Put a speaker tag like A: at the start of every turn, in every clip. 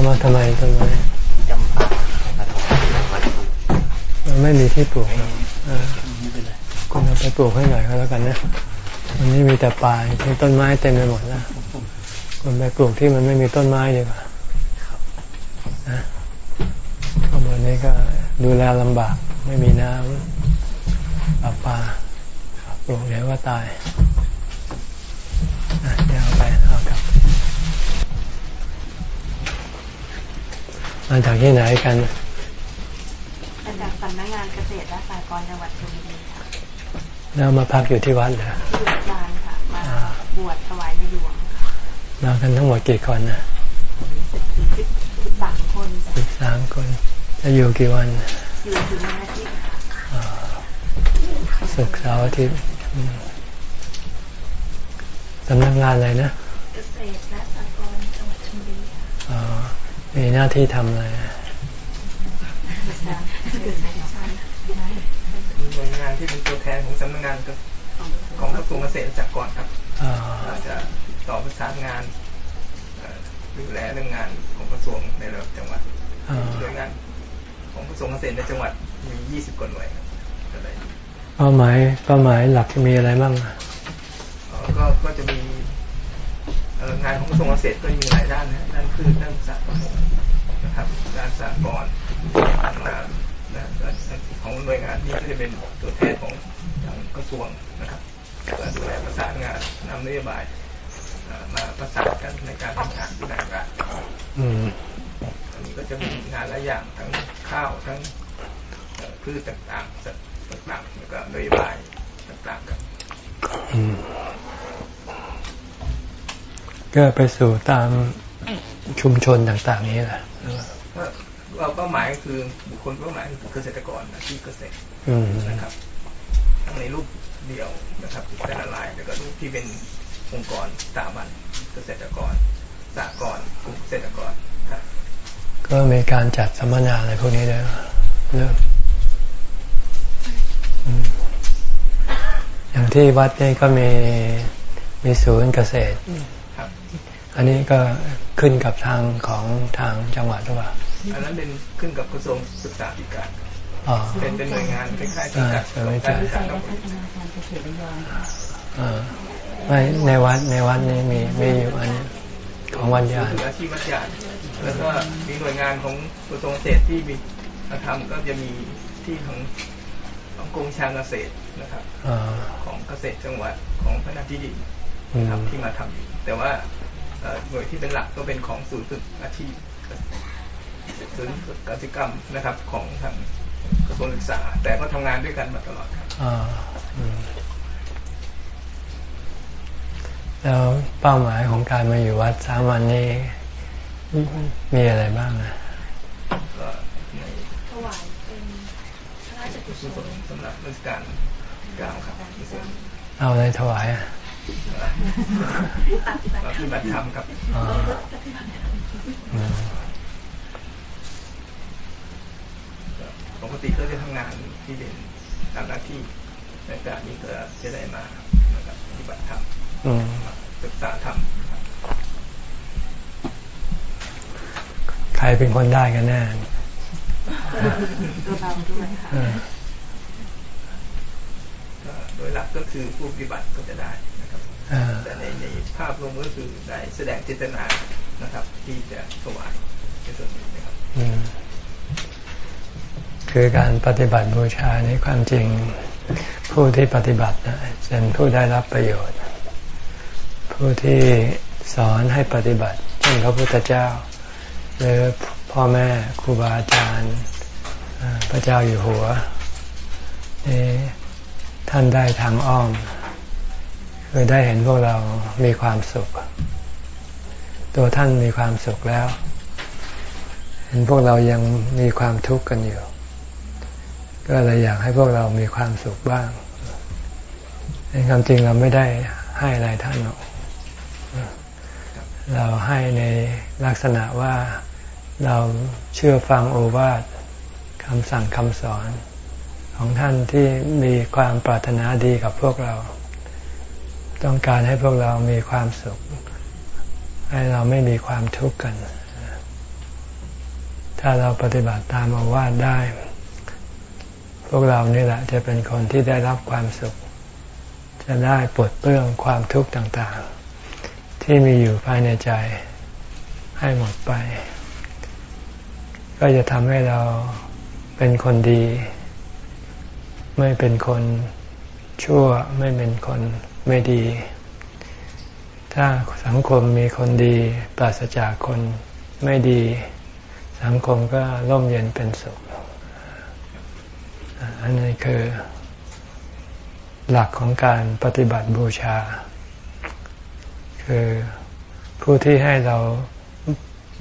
A: เอามาทำไมต้นไม้
B: จำปามาถวายวัด
A: มันไม่มีที่ปลูกคุณเอาไปปลูกให้หน่อยก็แล้วกันนะวันนี้มีแต่ป่ามีต้นไม้เต็มไปหมดนะคุณไปปลูกที่มันไม่มีต้นไม้ดีกว่านะข้างบนนี้ก็ดูแลลำบาก ไม่มีน้ำปลาปลาปลูกเดี๋ยวก็ตายเดี๋ยวไปเอากลับ มาจากที่ไหนกัน
C: มาจากสำนักงานเกษตรและสหกรณ์จังหวัดชลบุรีค่ะ
A: แล้วมาพักอยู่ที่วัดเหรอ
C: ที่วัดบานค่ะ มาบวชถวายในหลวง
A: มากันทั้งหมดกี่คนนะ
C: สิบสามคน
A: สิบสามคน จะอยู่กี่วัน
C: อยู่ถึงวันอาทิตย์
A: ศุกร์เสาร์อาทิตย์สำนักงานอะไรนะ
C: เกษตรและสหกรณ์จังหวัดชลบุรี
A: มีหน้าที่ทำอะไร
D: หน่วยงานที่เป็นตัวแทนของสำนักงานของกระทรวงเกษตรจักรก่อนครับอาจจะต่อประสานงานดูแลเรื่องงานของกระทรวงในระดับจังหวัดหน่วยงานของกระทรวงเกษตรในจังหวัดมี 20 กว่าหน่วยครับ
A: เป้าหมายเป้าหมายหลักมีอะไรบ้าง
D: ก็ก็จะมี งานของกระทรวงเกษตรก็มีหลายด้านนะด้านพืชด้านสัตว์นะครับด้านสากลงานนะของหน่วยงานนี้ก็จะเป็นตัวแทนของทางกระทรวงนะครับดูแลประสานงานนำนโยบายมาประสานกันในการทำงานดูแลงานอันนี้ก็จะมีงานหลายอย่างทั้งข้าวทั้งพืชต่างๆสัตว์ต่างๆแล้วก็นโยบายต่างๆกัน
A: ก็ไปสู่ตามชุมชนต่างๆ นี้แหละ
D: เราเป้าหมายคือบุคคลเป้าหมายคือเกษตรกรที่เกษตรนะครับทั้งในรูปเดียวนะครับแต่ละลายแล้วก็รูปที่เป็นองค์กรสถาบันเกษตรกรสากรกลุ่มเกษตรกรครับ
A: ก็มีการจัดสัมมนาอะไรพวกนี้ด้วยเริ่มอย่างที่วัดนี่ก็มีมีศูนย์เกษตร อันนี้ก็ขึ้นกับทางของทางจังหวัดหรือเปล่า
D: อันนั้นเป็นขึ้นกับกระทรวงศึกษาธิการเป็นเป็นหน่วยงานคล้ายๆที่จัดการศึกษา
A: ไม่ในวัดในวัดนี้มีมีอยู่อันนี้ของวันยาน
D: อาชีพวัดยานแล้วก็มีหน่วยงานของกระทรวงเกษตรที่มีมาทำก็จะมีที่ของของกรมชางเกษตรนะครับของเกษตรจังหวัดของพนักที่ดินครับที่มาทำแต่ว่า หน่วยที่เป็นหลักก็เป็นของศูนย์ฝึกอาชีพศูนย์ฝึกกิจกรรมนะครับ ของทางกระทรวงศึกษา แต่ก็ทำงานด้วยกันมาตลอดครับ
A: แล้วเป้าหมายของการมาอยู่วัดสามวันนี้มีอะไรบ้างนะ
D: ก็ในถวายเป็นพระราชกุศลสำหรับราชการกลางครับ
A: เอาอะไรถวายอะ
D: ปฏิบัติธรรมครับปกติก็จะทำงานที่เป็นตามหน้าที่ในการนี้ก็จะได้มานะครับปฏิบัติธรรมศึกษาธรรม
A: ใครเป็นคนได้กันแน่
C: ตัวเราด้วยค่ะ
D: โดยหลักก็คือผู้ปฏิบัติก็จะได้ แต่ในในภาพรวมก็คือได้แสดงเจตนานะครับ ที่จะถวายในส่วนนี้นะครับ
A: คือการปฏิบัติบูชาในความจริงผู้ที่ปฏิบัติเป็นผู้ได้รับประโยชน์ ผู้ที่สอนให้ปฏิบัติ เช่นพระพุทธเจ้า หรือพ่อแม่ครูบาอาจารย์พระเจ้าอยู่หัวท่านได้ทางอ้อม คือได้เห็นพวกเรามีความสุข ตัวท่านมีความสุขแล้ว เห็นพวกเรายังมีความทุกข์กันอยู่ ก็เลยอยากให้พวกเรามีความสุขบ้างในความจริงเราไม่ได้ให้อะไรท่านหรอกเราให้ในลักษณะว่าเราเชื่อฟังโอวาทคำสั่งคำสอนของท่านที่มีความปรารถนาดีกับพวกเรา ต้องการให้พวกเรามีความสุข ให้เราไม่มีความทุกข์กัน ถ้าเราปฏิบัติตามอาวาสได้ พวกเรานี่แหละจะเป็นคนที่ได้รับความสุข จะได้ปลดเปลื้องความทุกข์ต่างๆ ที่มีอยู่ภายในใจให้หมดไป ก็จะทำให้เราเป็นคนดี ไม่เป็นคนชั่วไม่เป็นคน ไม่ดี ถ้าสังคมมีคนดี ปราศจากคนไม่ดี สังคมก็ร่มเย็นเป็นสุข อันนี้คือ หลักของการปฏิบัติบูชา คือผู้ที่ให้เรา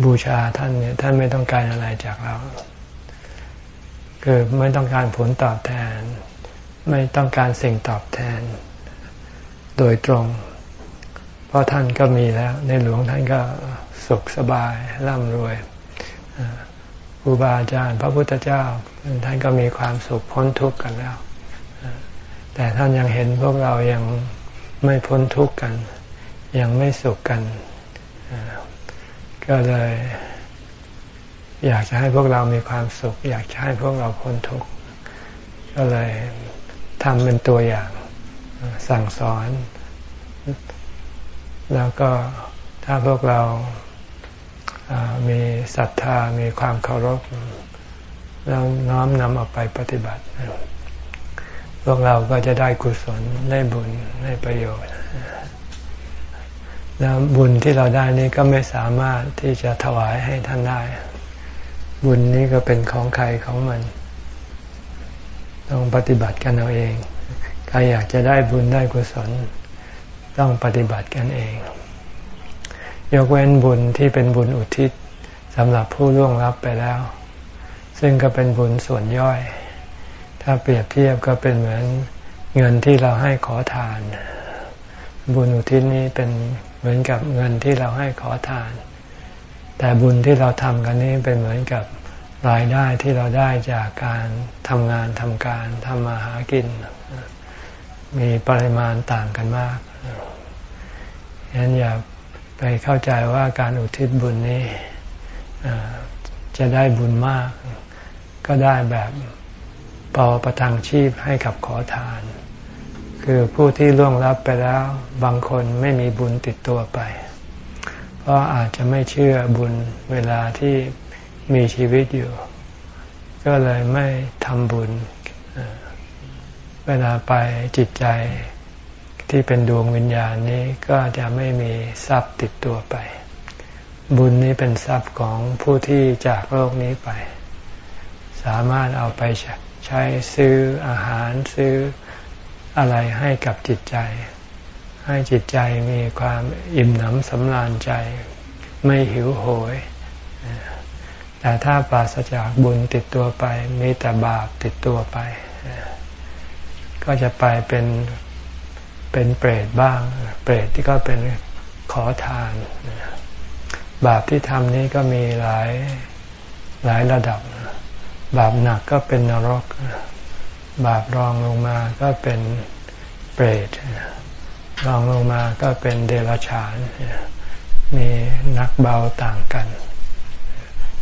A: บูชาท่านเนี่ยท่านไม่ต้องการอะไรจากเรา คือไม่ต้องการผลตอบแทน ไม่ต้องการสิ่งตอบแทน โดยตรง เพราะท่านก็มีแล้ว ในหลวงท่านก็สุขสบายร่ำรวยครูบาอาจารย์ พระพุทธเจ้า ท่านก็มีความสุขพ้นทุกข์กันแล้ว แต่ท่านยังเห็นพวกเรายังไม่พ้นทุกข์กัน ยังไม่สุขกัน ก็เลยอยากจะให้พวกเรามีความสุข อยากจะให้พวกเราพ้นทุกข์ก็เลยทำเป็นตัวอย่าง สั่งสอน แล้วก็ถ้าพวกเรามีศรัทธามีความเคารพแล้วน้อมนำออกไปปฏิบัติ พวกเราก็จะได้กุศลได้บุญได้ประโยชน์แล้วบุญที่เราได้นี้ก็ไม่สามารถที่จะถวายให้ท่านได้ บุญนี้ก็เป็นของใครของมัน ต้องปฏิบัติกันเอาเอง ใครอยากจะได้บุญได้กุศล ต้องปฏิบัติกันเอง ยกเว้นบุญที่เป็นบุญอุทิศสำหรับผู้ล่วงลับไปแล้ว ซึ่งก็เป็นบุญส่วนย่อย ถ้าเปรียบเทียบก็เป็นเหมือนเงินที่เราให้ขอทาน บุญอุทิศนี้เป็นเหมือนกับเงินที่เราให้ขอทาน แต่บุญที่เราทำกันนี้เป็นเหมือนกับรายได้ที่เราได้จากการทำงานทำการทำมาหากิน มีปริมาณต่างกันมากฉะนั้นอย่าไปเข้าใจว่าการอุทิศบุญนี้จะได้บุญมาก ก็ได้แบบพอประทังชีพให้กับขอทาน คือผู้ที่ล่วงลับไปแล้วบางคนไม่มีบุญติดตัวไป เพราะอาจจะไม่เชื่อบุญเวลาที่มีชีวิตอยู่ ก็เลยไม่ทำบุญ เวลาไปจิตใจที่เป็นดวงวิญญาณนี้ก็จะไม่มีทรัพย์ติดตัวไป บุญนี้เป็นทรัพย์ของผู้ที่จากโลกนี้ไป สามารถเอาไปใช้ซื้ออาหารซื้ออะไรให้กับจิตใจ ให้จิตใจมีความอิ่มหนำสำราญใจ ไม่หิวโหย แต่ถ้าปราศจากบุญติดตัวไป มีแต่บาปติดตัวไป ก็จะไปเป็นเป็นเปรตบ้าง เปรตที่ก็เป็นขอทาน บาปที่ทำนี้ก็มีหลายหลายระดับ บาปหนักก็เป็นนรก บาปรองลงมาก็เป็นเปรตรองลงมาก็เป็นเดรัจฉาน มีนักเบาต่างกัน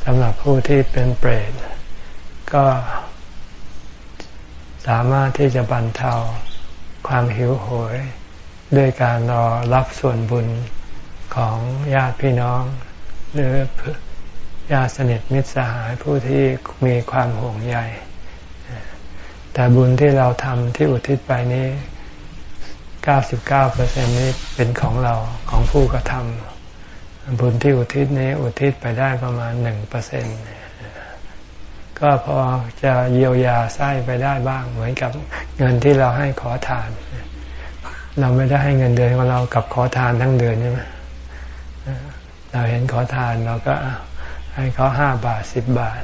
A: สำหรับผู้ที่เป็นเปรตก็ สามารถที่จะบรรเทาความหิวโหย ด้วยการรอรับส่วนบุญของญาติพี่น้อง หรือญาติสนิทมิตรสหายผู้ที่มีความห่วงใยแต่บุญที่เราทำที่อุทิศไปนี้ 99%นี้เป็นของเราของผู้กระทำบุญที่อุทิศนี้อุทิศไปได้ประมาณ 1% ก็พอจะเยียวยาไส้ไปได้บ้างเหมือนกับเงินที่เราให้ขอทาน เราไม่ได้ให้เงินเดือนของเรากับขอทานทั้งเดือนใช่ไหมเราเห็นขอทานเราก็ให้เขาห้าบาทสิบบาท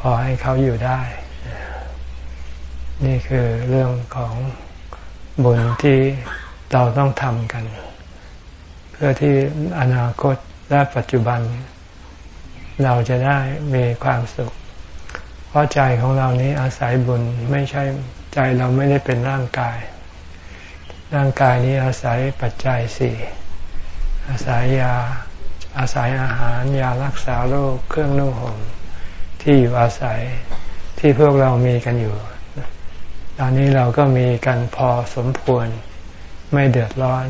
A: พอให้เขาอยู่ได้ นี่คือเรื่องของบุญที่เราต้องทำกัน เพื่อที่อนาคตและปัจจุบัน เราจะได้มีความสุข เพราะใจของเรานี้อาศัยบุญไม่ใช่ใจเราไม่ได้เป็นร่างกาย ร่างกายนี้อาศัยปัจจัยสี่อาศัยยาอาศัยอาหารยารักษาโรคเครื่องนุ่งห่มที่อยู่อาศัยที่พวกเรามีกันอยู่ ตอนนี้เราก็มีกันพอสมควร ไม่เดือดร้อน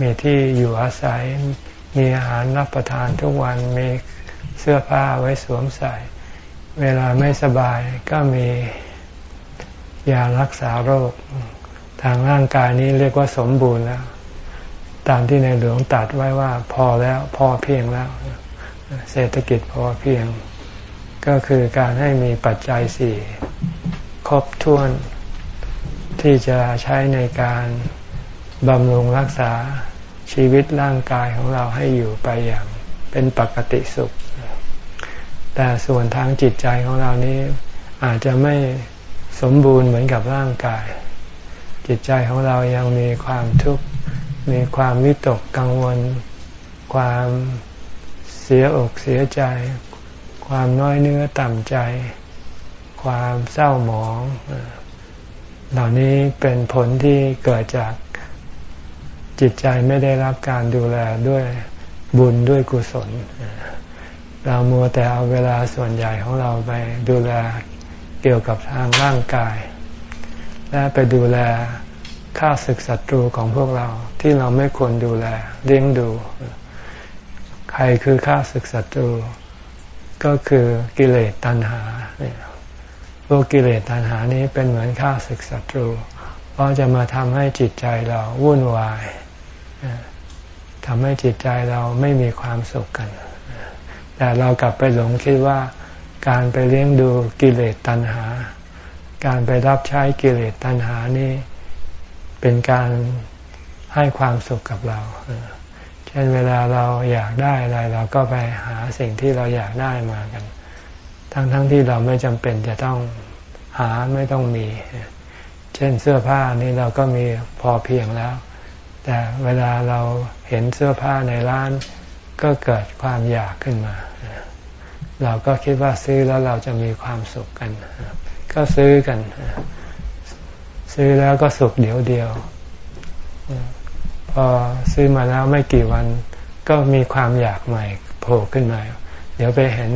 A: มีที่อยู่อาศัย มีอาหารรับประทานทุกวัน มี เสื้อผ้าไว้สวมใส่ เวลาไม่สบายก็มียารักษาโรค ทางร่างกายนี้เรียกว่าสมบูรณ์แล้ว ตามที่ในหลวงตัดไว้ว่าพอแล้วพอเพียงแล้ว เศรษฐกิจพอเพียง ก็คือการให้มีปัจจัยสี่ครบถ้วนที่จะใช้ในการบำรุงรักษาชีวิตร่างกายของเราให้อยู่ไปอย่างเป็นปกติสุข แต่ส่วนทางจิตใจของเรานี้อาจจะไม่สมบูรณ์เหมือนกับร่างกาย จิตใจของเรายังมีความทุกข์มีความวิตกกังวล ความเสียอกเสียใจ ความน้อยเนื้อต่ำใจ ความเศร้าหมอง เหล่านี้เป็นผลที่เกิดจากจิตใจไม่ได้รับการดูแลด้วยบุญด้วยกุศลเรามัวแต่เอาเวลาส่วนใหญ่ของเราไปดูแลเกี่ยวกับทางร่างกาย และไปดูแลข้าศึกศัตรูของพวกเราที่เราไม่ควรดูแลเลี้ยงดู ใครคือข้าศึกศัตรู ก็คือกิเลสตัณหาพวกกิเลสตัณหานี้เป็นเหมือนข้าศึกศัตรู เพราะจะมาทำให้จิตใจเราวุ่นวายทำให้จิตใจเราไม่มีความสุขกัน แต่เรากลับไปหลงคิดว่าการไปเลี้ยงดูกิเลสตัณหา การไปรับใช้กิเลสตัณหานี่เป็นการให้ความสุขกับเรา เช่นเวลาเราอยากได้อะไรเราก็ไปหาสิ่งที่เราอยากได้มากัน ทั้งๆทที่เราไม่จำเป็นจะต้องหาไม่ต้องมี เช่นเสื้อผ้านี่เราก็มีพอเพียงแล้ว แต่เวลาเราเห็นเสื้อผ้าในร้าน ก็เกิดความอยากขึ้นมา เราก็คิดว่าซื้อแล้วเราจะมีความสุขกัน ก็ซื้อกัน ซื้อแล้วก็สุขเดียวเดียว พอซื้อมาแล้วไม่กี่วันก็มีความอยากใหม่โผล่ขึ้นมา เดี๋ยวไปเห็น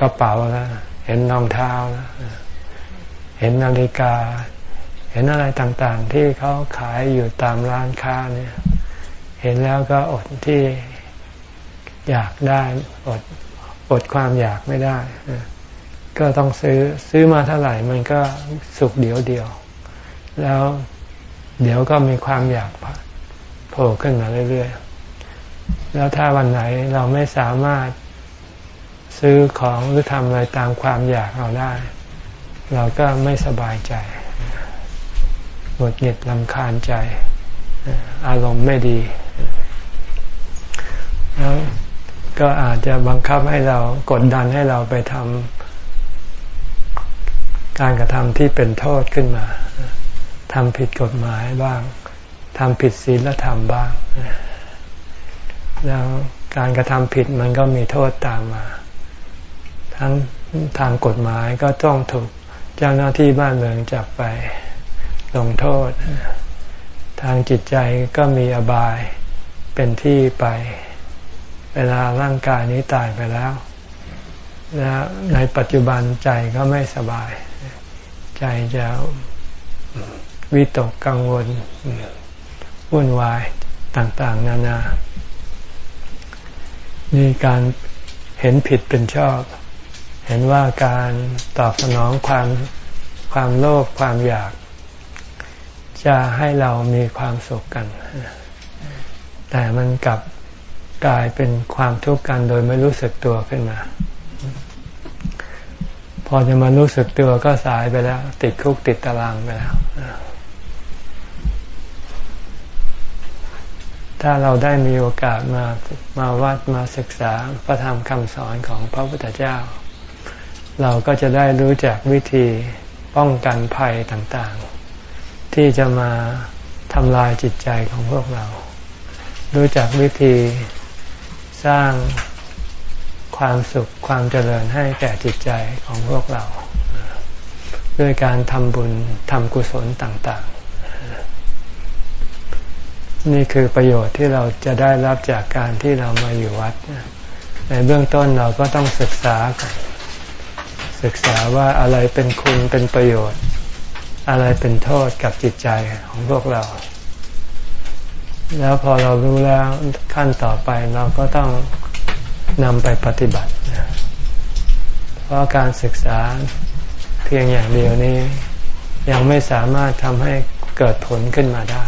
A: กระเป๋าแล้วเห็นรองเท้าแล้วเห็นนาฬิกา เห็นอะไรต่างๆ ที่เขาขายอยู่ตามร้านค้าเนี่ย เห็นแล้วก็อดที่ อยากได้อดอดความอยากไม่ได้ ก็ต้องซื้อซื้อมาเท่าไหร่มันก็สุกเดียวเดียว แล้วเดี๋ยวก็มีความอยากโผล่ขึ้นมาเรื่อยๆ แล้วถ้าวันไหนเราไม่สามารถซื้อของหรือทำอะไรตามความอยากเราได้ เราก็ไม่สบายใจหงุดหงิดลำคาญใจ อารมณ์ไม่ดี แล้ว ก็อาจจะบังคับให้เรากดดันให้เราไปทำการกระทำที่เป็นโทษขึ้นมาทำผิดกฎหมายบ้างทำผิดศีลธรรมบ้าง แล้วการกระทำผิดมันก็มีโทษตามมา ทั้งทางกฎหมายก็ต้องถูกเจ้าหน้าที่บ้านเมืองจับไปลงโทษ ทางจิตใจก็มีอบายเป็นที่ไป เวลาร่างกายนี้ตายไปแล้ว และในปัจจุบันใจก็ไม่สบาย ใจจะวิตกกังวลวุ่นวายต่างๆ นานามีการเห็นผิดเป็นชอบ เห็นว่าการตอบสนองความความโลภความอยาก จะให้เรามีความสุขกัน แต่มันกลับ กลายเป็นความทุกข์กันโดยไม่รู้สึกตัวขึ้นมา พอจะมารู้สึกตัวก็สายไปแล้ว ติดคุกติดตารางไปแล้ว ถ้าเราได้มีโอกาสมามาวัดมาศึกษาพระธรรมคำสอนของพระพุทธเจ้า เราก็จะได้รู้จักวิธีป้องกันภัยต่างๆ ที่จะมาทำลายจิตใจของพวกเรา รู้จักวิธี สร้างความสุขความเจริญให้แก่จิตใจของพวกเรา ด้วยการทำบุญทำกุศลต่างๆ นี่คือประโยชน์ที่เราจะได้รับจากการที่เรามาอยู่วัด ในเบื้องต้นเราก็ต้องศึกษาก่อนศึกษาว่าอะไรเป็นคุณเป็นประโยชน์ อะไรเป็นโทษกับจิตใจของพวกเรา แล้วพอเรารู้แล้วขั้นต่อไปเราก็ต้องนำไปปฏิบัติ เพราะการศึกษาเพียงอย่างเดียวนี้ ยังไม่สามารถทำให้เกิดผลขึ้นมาได้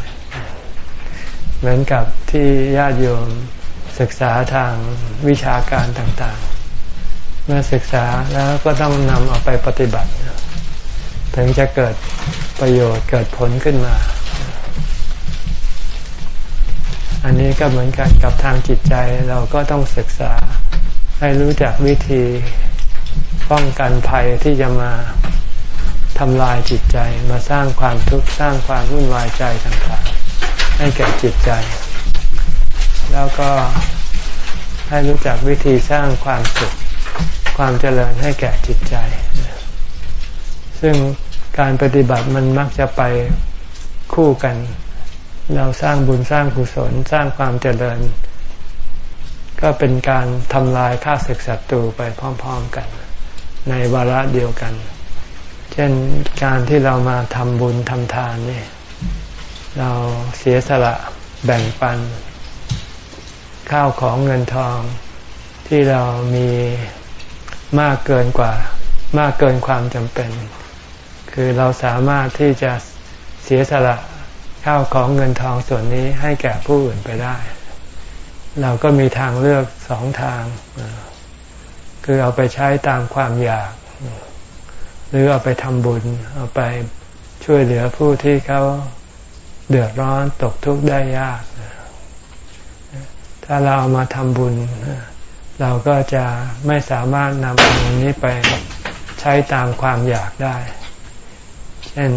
A: เหมือนกับที่ญาติโยมศึกษาทางวิชาการต่างๆ เมื่อศึกษาแล้วก็ต้องนำเอาไปปฏิบัติ ถึงจะเกิดประโยชน์เกิดผลขึ้นมา อันนี้ก็เหมือนกันกับทางจิตใจเราก็ต้องศึกษาให้รู้จักวิธีป้องกันภัยที่จะมาทำลายจิตใจมาสร้างความทุกข์สร้างความวุ่นวายใจต่างๆ ให้แก่จิตใจ แล้วก็ให้รู้จักวิธีสร้างความสุขความเจริญให้แก่จิตใจ ซึ่งการปฏิบัติมันมักจะไปคู่กัน เราสร้างบุญสร้างกุศลสร้างความเจริญ ก็เป็นการทำลายข้าศึกศัตรูไปพร้อม ๆกัน ในวาระเดียวกัน เช่นการที่เรามาทำบุญทำทานนี่เราเสียสละแบ่งปัน ข้าวของเงินทองที่เรามีมากเกินกว่า มากเกินความจำเป็น คือเราสามารถที่จะเสียสละ ข้าวของเงินทองส่วนนี้ให้แก่ผู้อื่นไปได้ เราก็มีทางเลือกสองทาง คือเอาไปใช้ตามความอยาก หรือเอาไปทำบุญ เอาไปช่วยเหลือผู้ที่เขาเดือดร้อนตกทุกข์ได้ยาก ถ้าเราเอามาทำบุญ เราก็จะไม่สามารถนำเงินนี้ไปใช้ตามความอยากได้ เช่น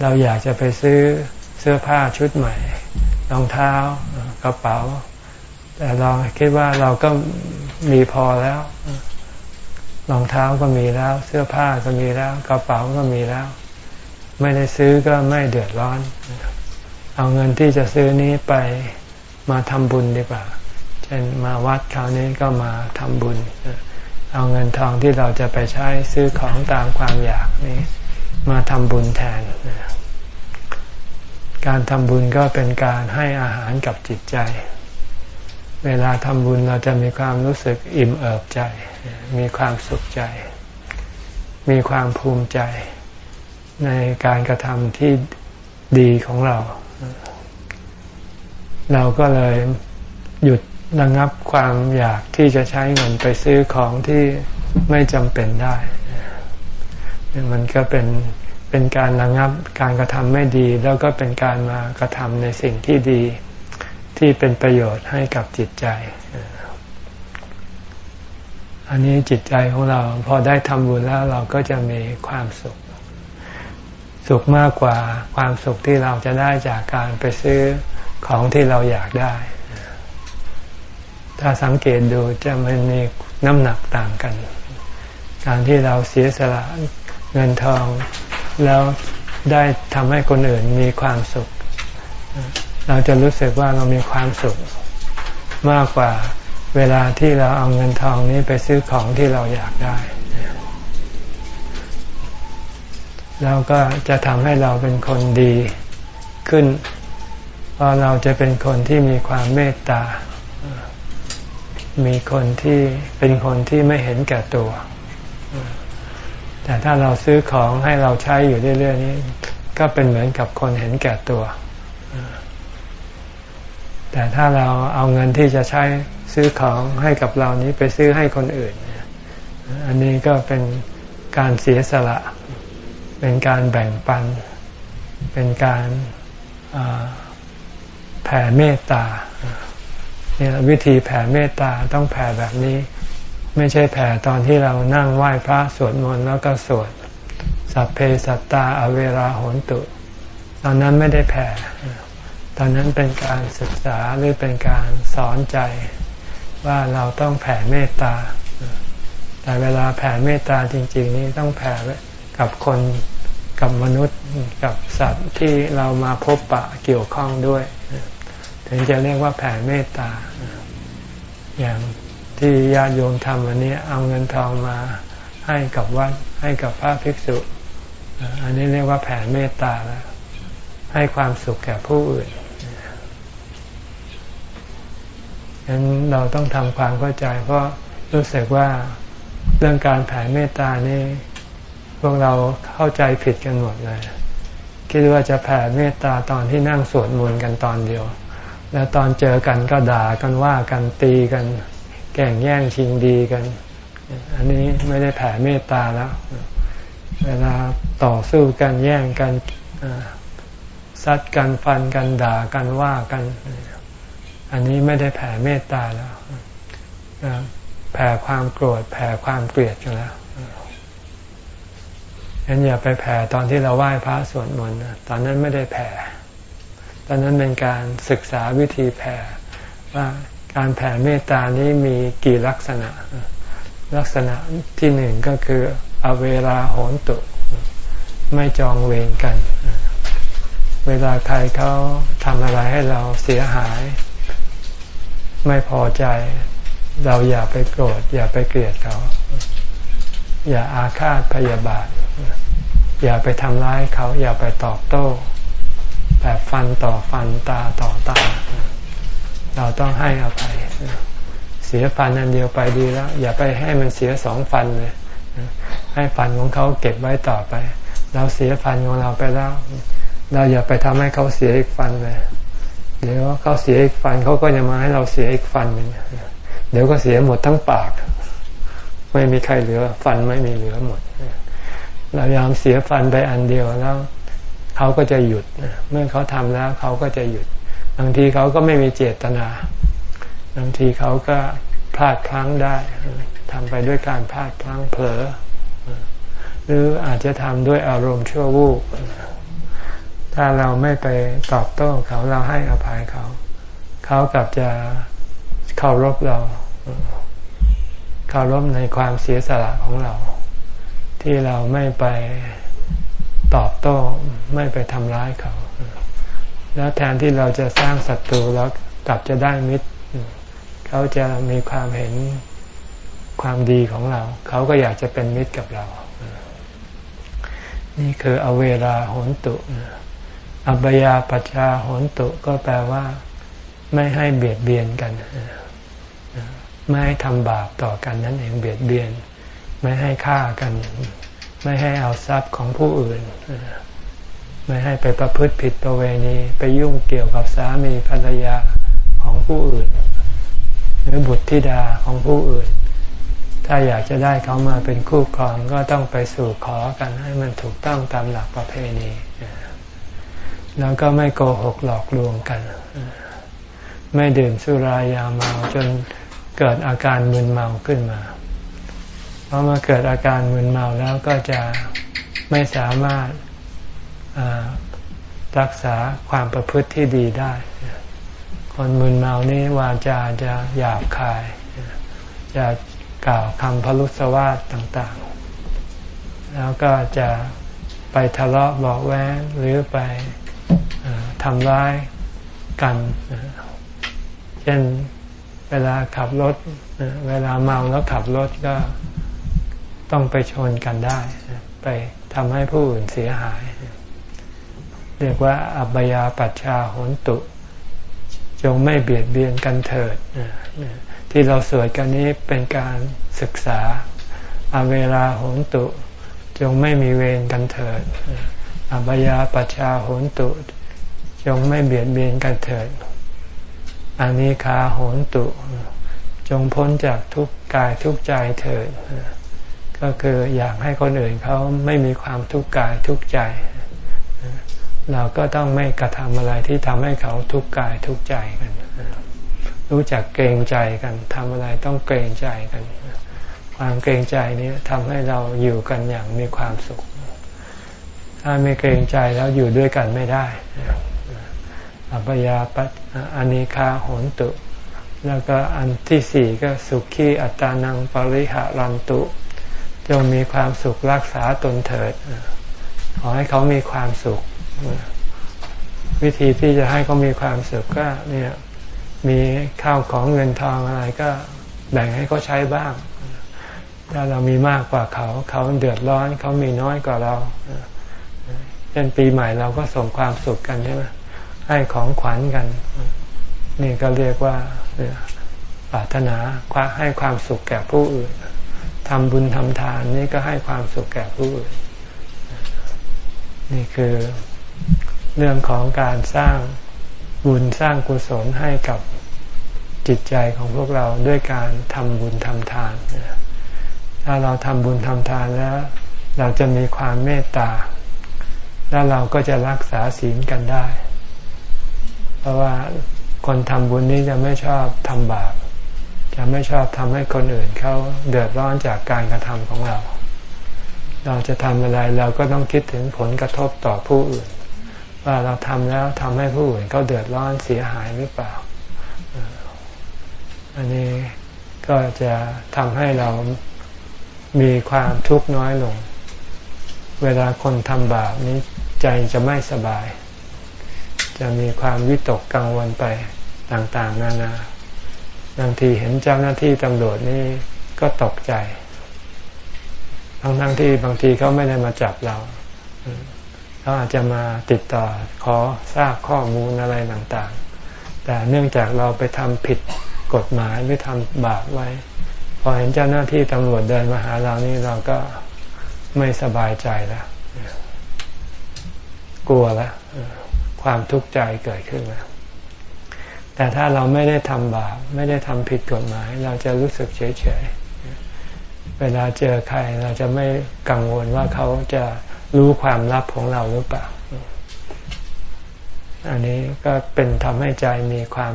A: เราอยากจะไปซื้อ สื้อผ้าชุดใหม่รองเท้ากระเป๋า แต่เราคิดว่าเราก็มีพอแล้วรองเท้าก็มีแล้ว เสื้อผ้าก็มีแล้ว กระเป๋าก็มีแล้ว ไม่ได้ซื้อก็ไม่เดือดร้อน เอาเงินที่จะซื้อนี้ไปมาทำบุญดีกว่า เช่นมาวัดคราวนี้ก็มาทำบุญ เอาเงินทองที่เราจะไปใช้ซื้อของตามความอยากนี่มาทำบุญแทน การทำบุญก็เป็นการให้อาหารกับจิตใจ เวลาทำบุญเราจะมีความรู้สึกอิ่มเอิบใจ มีความสุขใจ มีความภูมิใจ ในการกระทำที่ดีของเรา เราก็เลยหยุดระงับความอยากที่จะใช้เงินไปซื้อของที่ไม่จำเป็นได้ มันก็เป็น เป็นการระงับการกระทำไม่ดี แล้วก็เป็นการมากระทำในสิ่งที่ดีที่เป็นประโยชน์ให้กับจิตใจ อันนี้จิตใจของเราพอได้ทำบุญแล้วเราก็จะมีความสุข สุขมากกว่าความสุขที่เราจะได้จากการไปซื้อของที่เราอยากได้ ถ้าสังเกตดูจะมันมีน้ำหนักต่างกัน การที่เราเสียสละเงินทอง แล้วได้ทำให้คนอื่นมีความสุข เราจะรู้สึกว่าเรามีความสุข มากกว่าเวลาที่เราเอาเงินทองนี้ไปซื้อของที่เราอยากได้แล้วก็จะทำให้เราเป็นคนดีขึ้น เพราะเราจะเป็นคนที่มีความเมตตา มีคนที่เป็นคนที่ไม่เห็นแก่ตัว แต่ถ้าเราซื้อของให้เราใช้อยู่เรื่อยๆนี้ก็เป็นเหมือนกับคนเห็นแก่ตัว แต่ถ้าเราเอาเงินที่จะใช้ซื้อของให้กับเรานี้ไปซื้อให้คนอื่น อันนี้ก็เป็นการเสียสละ เป็นการแบ่งปัน เป็นการแผ่เมตตาเนี่ยวิธีแผ่เมตตาต้องแผ่แบบนี้ ไม่ใช่แผ่ตอนที่เรานั่งไหว้พระสวดมนต์แล้วก็สวด สัพเพสัตตาอเวราโหนตุ ตอนนั้นไม่ได้แผ่ ตอนนั้นเป็นการศึกษาหรือเป็นการสอนใจว่าเราต้องแผ่เมตตา แต่เวลาแผ่เมตตาจริง ๆ นี่ต้องแผ่กับคนกับมนุษย์กับสัตว์ที่เรามาพบปะเกี่ยวข้องด้วย ถึงจะเรียกว่าแผ่เมตตา อย่าง ที่ญาติโยมทำวันนี้เอาเงินทองมาให้กับวัดให้กับพระภิกษุ อันนี้เรียกว่าแผ่เมตตาแล้วให้ความสุขแก่ผู้อื่นฉะนั้นเราต้องทำความเข้าใจ เพราะรู้สึกว่าเรื่องการแผ่เมตตานี่พวกเราเข้าใจผิดกันหมดเลยคิดว่าจะแผ่เมตตาตอนที่นั่งสวดมนต์กันตอนเดียว แล้วตอนเจอกันก็ด่ากันว่ากันตีกัน แก่งแย่งชิงดีกัน อันนี้ไม่ได้แผ่เมตตาแล้ว เวลาต่อสู้กันแย่งกันซัดกันฟันกันด่ากันว่ากัน อันนี้ไม่ได้แผ่เมตตาแล้วแผ่ความโกรธแผ่ความเกลียดกันแล้วงั้นอย่าไปแผ่ตอนที่เราไหว้พระสวดมนต์ตอนนั้นไม่ได้แผ่ ตอนนั้นเป็นการศึกษาวิธีแผ่ว่า การแผ่เมตตานี้มีกี่ลักษณะ ลักษณะที่หนึ่งก็คือ อเวลาโหนตุ ไม่จองเวรกัน เวลาใครเขาทำอะไรให้เราเสียหาย ไม่พอใจเราอย่าไปโกรธอย่าไปเกลียดเขา อย่าอาฆาตพยาบาท อย่าไปทำร้ายเขา อย่าไปตอบโต้ แบบฟันต่อฟันตาต่อตา เราต้องให้อภัย เสียฟันอันเดียวไปดีแล้ว อย่าไปให้มันเสียสองฟันเลยให้ฟันของเขาเก็บไว้ต่อไป เราเสียฟันของเราไปแล้ว เราอย่าไปทำให้เขาเสียอีกฟันเลยเดี๋ยวเขาเสียอีกฟันเขาก็จะมาให้เราเสียอีกฟันหนึ่งเดี๋ยวก็เสียหมดทั้งปาก ไม่มีใครเหลือ ฟันไม่มีเหลือหมด เรายอมเสียฟันไปอันเดียวแล้วเขาก็จะหยุด เมื่อเขาทำแล้วเขาก็จะหยุด บางทีเขาก็ไม่มีเจตนา บางทีเขาก็พลาดพลั้งได้ทำไปด้วยการพลาดพลั้งเผลอ หรืออาจจะทำด้วยอารมณ์ชั่ววูบถ้าเราไม่ไปตอบโต้เขาเราให้อภัยเขา เขากลับจะเคารพเราเคารพในความเสียสละของเรา ที่เราไม่ไปตอบโต้ไม่ไปทำร้ายเขา แล้วแทนที่เราจะสร้างศัตรูแล้วกลับจะได้มิตร เขาจะมีความเห็นความดีของเรา เขาก็อยากจะเป็นมิตรกับเรา นี่คืออเวลาโหนตุ อัปยาปชชาโหนตุก็แปลว่า ไม่ให้เบียดเบียนกัน ไม่ให้ทำบาปต่อกันนั่นเองเบียดเบียน ไม่ให้ฆ่ากัน ไม่ให้เอาทรัพย์ของผู้อื่น ไม่ให้ไปประพฤติผิดประเวณีไปยุ่งเกี่ยวกับสามีภรรยาของผู้อื่น หรือบุตรธิดาของผู้อื่น ถ้าอยากจะได้เขามาเป็นคู่ครองก็ต้องไปสู่ขอกันให้มันถูกต้องตามหลักประเพณี แล้วก็ไม่โกหกหลอกลวงกัน ไม่ดื่มสุรายาเมาจนเกิดอาการมึนเมาขึ้นมาพอมาเกิดอาการมึนเมาแล้วก็จะไม่สามารถ รักษาความประพฤติที่ดีได้ คนมึนเมานี้วาจาจะหยาบคาย จะกล่าวคำพลุสวาสต่างๆ แล้วก็จะไปทะเลาะบอกแว้งหรือไปทำร้ายกัน เช่นเวลาขับรถ เวลาเมาแล้วขับรถก็ต้องไปชนกันได้ ไปทำให้ผู้อื่นเสียหาย เรียกว่าอับยาปัชชาโหนตุ จงไม่เบียดเบียนกันเถิด ที่เราสวดกันนี้เป็นการศึกษาอาเวลาโหนตุ จงไม่มีเวรกันเถิดอับยาปัชชาโหนตุ จงไม่เบียดเบียนกันเถิดอานิคาโหนตุ จงพ้นจากทุกกายทุกใจเถิด ก็คืออยากให้คนอื่นเขาไม่มีความทุกข์กายทุกใจ เราก็ต้องไม่กระทำอะไรที่ทำให้เขาทุกข์กายทุกข์ใจกัน รู้จักเกรงใจกันทำอะไรต้องเกรงใจกัน ความเกรงใจนี้ทำให้เราอยู่กันอย่างมีความสุข ถ้าไม่เกรงใจแล้วอยู่ด้วยกันไม่ได้อัปยาปัอานิคาโหนตุ แล้วก็อันที่สี่ก็สุขีอัตานังปริหารันตุ จงมีความสุขรักษาตนเถิด ขอให้เขามีความสุข วิธีที่จะให้เขามีความสุขก็เนี่ยมีข้าวของเงินทองอะไรก็แบ่งให้เขาใช้บ้าง ถ้าเรามีมากกว่าเขา เขาเดือดร้อนเขามีน้อยกว่าเราเช่นปีใหม่เราก็ส่งความสุขกันใช่ไหมให้ของขวัญกัน นี่ก็เรียกว่าปรารถนาให้ความสุขแก่ผู้อื่นทำบุญทำทานนี่ก็ให้ความสุขแก่ผู้อื่นนี่คือ เรื่องของการสร้างบุญสร้างกุศลให้กับจิตใจของพวกเราด้วยการทำบุญทำทาน ถ้าเราทำบุญทำทานแล้ว เราจะมีความเมตตา แล้วเราก็จะรักษาศีลกันได้ เพราะว่าคนทำบุญนี้จะไม่ชอบทำบาป จะไม่ชอบทำให้คนอื่นเขาเดือดร้อนจากการกระทำของเรา เราจะทำอะไรเราก็ต้องคิดถึงผลกระทบต่อผู้อื่น ว่าเราทำแล้วทำให้ผู้อื่นเขาเดือดร้อนเสียหายหรือเปล่า อันนี้ก็จะทำให้เรามีความทุกข์น้อยลง เวลาคนทำบาปนี้ใจจะไม่สบาย จะมีความวิตกกังวลไปต่างๆ นานา บางทีเห็นเจ้าหน้าที่ตำรวจนี่ก็ตกใจ ทั้งทั้งที่บางทีเขาไม่ได้มาจับเรา เขาอาจจะมาติดต่อขอทราบข้อมูลอะไรต่างๆ แต่เนื่องจากเราไปทำผิดกฎหมายหรือทำบาปไว้ พอเห็นเจ้าหน้าที่ตำรวจเดินมาหาเรานี่เราก็ไม่สบายใจแล้วกลัวแล้วความทุกข์ใจเกิดขึ้นแล้วแต่ถ้าเราไม่ได้ทำบาปไม่ได้ทำผิดกฎหมาย เราจะรู้สึกเฉยเฉยเวลาเจอใครเราจะไม่กังวลว่าเขาจะ รู้ความลับของเราหรือเปล่า อันนี้ก็เป็นทำให้ใจมีความ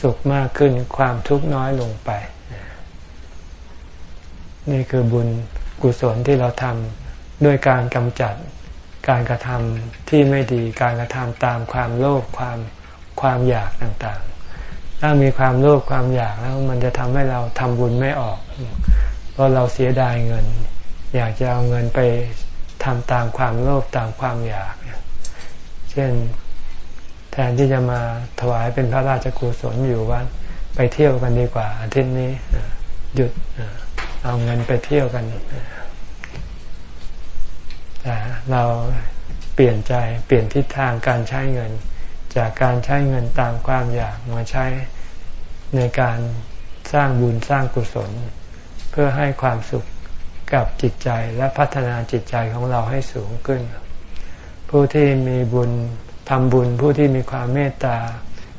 A: สุขมากขึ้น ความทุกข์น้อยลงไป นี่คือบุญกุศลที่เราทำด้วยการกำจัดการกระทำที่ไม่ดี การกระทำตามความโลภความความอยากต่างๆ ถ้ามีความโลภความอยากแล้วมันจะทำให้เราทำบุญไม่ออก เพราะเราเสียดายเงิน อยากจะเอาเงินไป ทำตามความโลภตามความอยาก เช่นแทนที่จะมาถวายเป็นพระราชกุศลอยู่วัดไปเที่ยวกันดีกว่า อาทิตย์นี้หยุดเอาเงินไปเที่ยวกันแต่เราเปลี่ยนใจเปลี่ยนทิศทางการใช้เงิน จากการใช้เงินตามความอยากมาใช้ในการสร้างบุญสร้างกุศล เพื่อให้ความสุข กับจิตใจและพัฒนาจิตใจของเราให้สูงขึ้น ผู้ที่มีบุญทำบุญผู้ที่มีความเมตตา